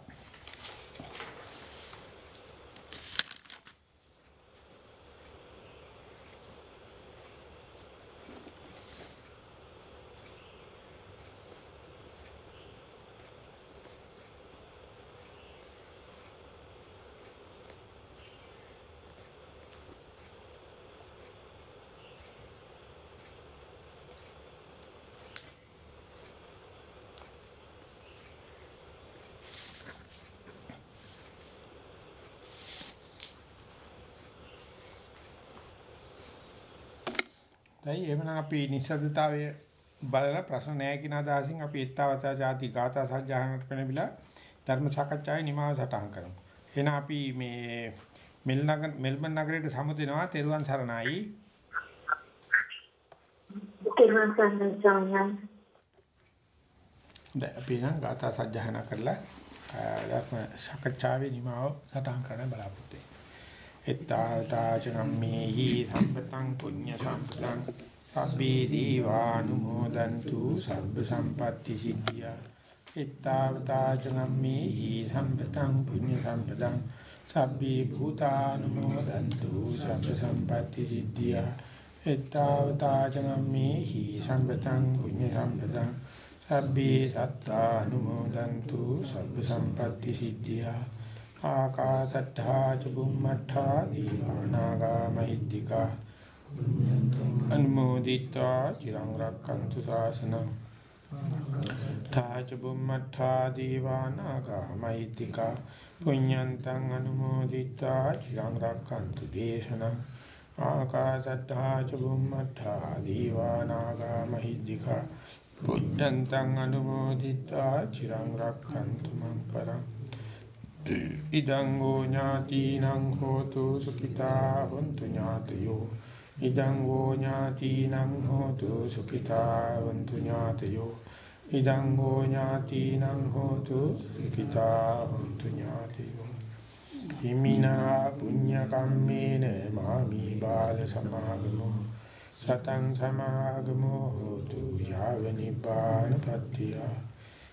දැන් එහෙමනම් අපි නිස්සද්දතාවය බලලා ප්‍රශ්න නැහැ කියන අදහසින් අපි ඊත්තාවතා ಜಾති ගාථා සජ්ජායනට පෙළඹිලා ධර්ම සාකච්ඡාවේ නිමාව සටහන් කරමු. එහෙනම් අපි මේ මෙල්බන් නගරයට සමුදෙනවා තෙරුවන් සරණයි. තෙරුවන් සරණයි. දැන් අපි නම් ගාථා සජ්ජායනා කරලා ධර්ම සාකච්ඡාවේ නිමාව සටහන් කරන්න බලාපොරොත්තු වෙනවා. එත්තාතාචනම්මේහි සම්පතං පුඤ්ඤ සම්පතං සබ්බේ දීවානුමෝදන්තු සබ්බ සම්පatti සිද්ධියා. එත්තාතාචනම්මේහි සම්පතං පුඤ්ඤ සම්පතං සබ්බේ භූතානුමෝදන්තු සබ්බ සම්පatti සිද්ධියා. එත්තාතාචනම්මේහි සම්පතං පුඤ්ඤ සම්පතං සබ්බේ සත්තානුමෝදන්තු සබ්බ සම්පatti සිද්ධියා. ආකාසට්ඨා චුම්මට්ඨා දීවානාගා මහිද්దికා අනුමෝදිතා චිරං රක්칸තු සාසනං තාච බුම්මඨා දීවානාගා මහිද්దికා පුඤ්ඤන්තං අනුමෝදිතා චිරං රක්칸තු දේශනං ආකාසට්ඨා චුම්මට්ඨා දීවානාගා මහිද්దికා පුඤ්ඤන්තං අනුමෝදිතා චිරං රක්칸තු මං පරං ඉදං ගෝ ඥාතිනං හෝතු සුඛිතා හොන්තු ඥාතයෝ ඉදං ගෝ ඥාතිනං හෝතු සුඛිතා හොන්තු ඥාතයෝ ඉදං ගෝ ඥාතිනං හෝතු සුඛිතා හොන්තු ඥාතයෝ හිමිනා පුඤ්ඤ කම්මේන මාමි බාල සමාගමෝ. සතං සමාගමෝ හෝතු යාව නිපානපත්තිය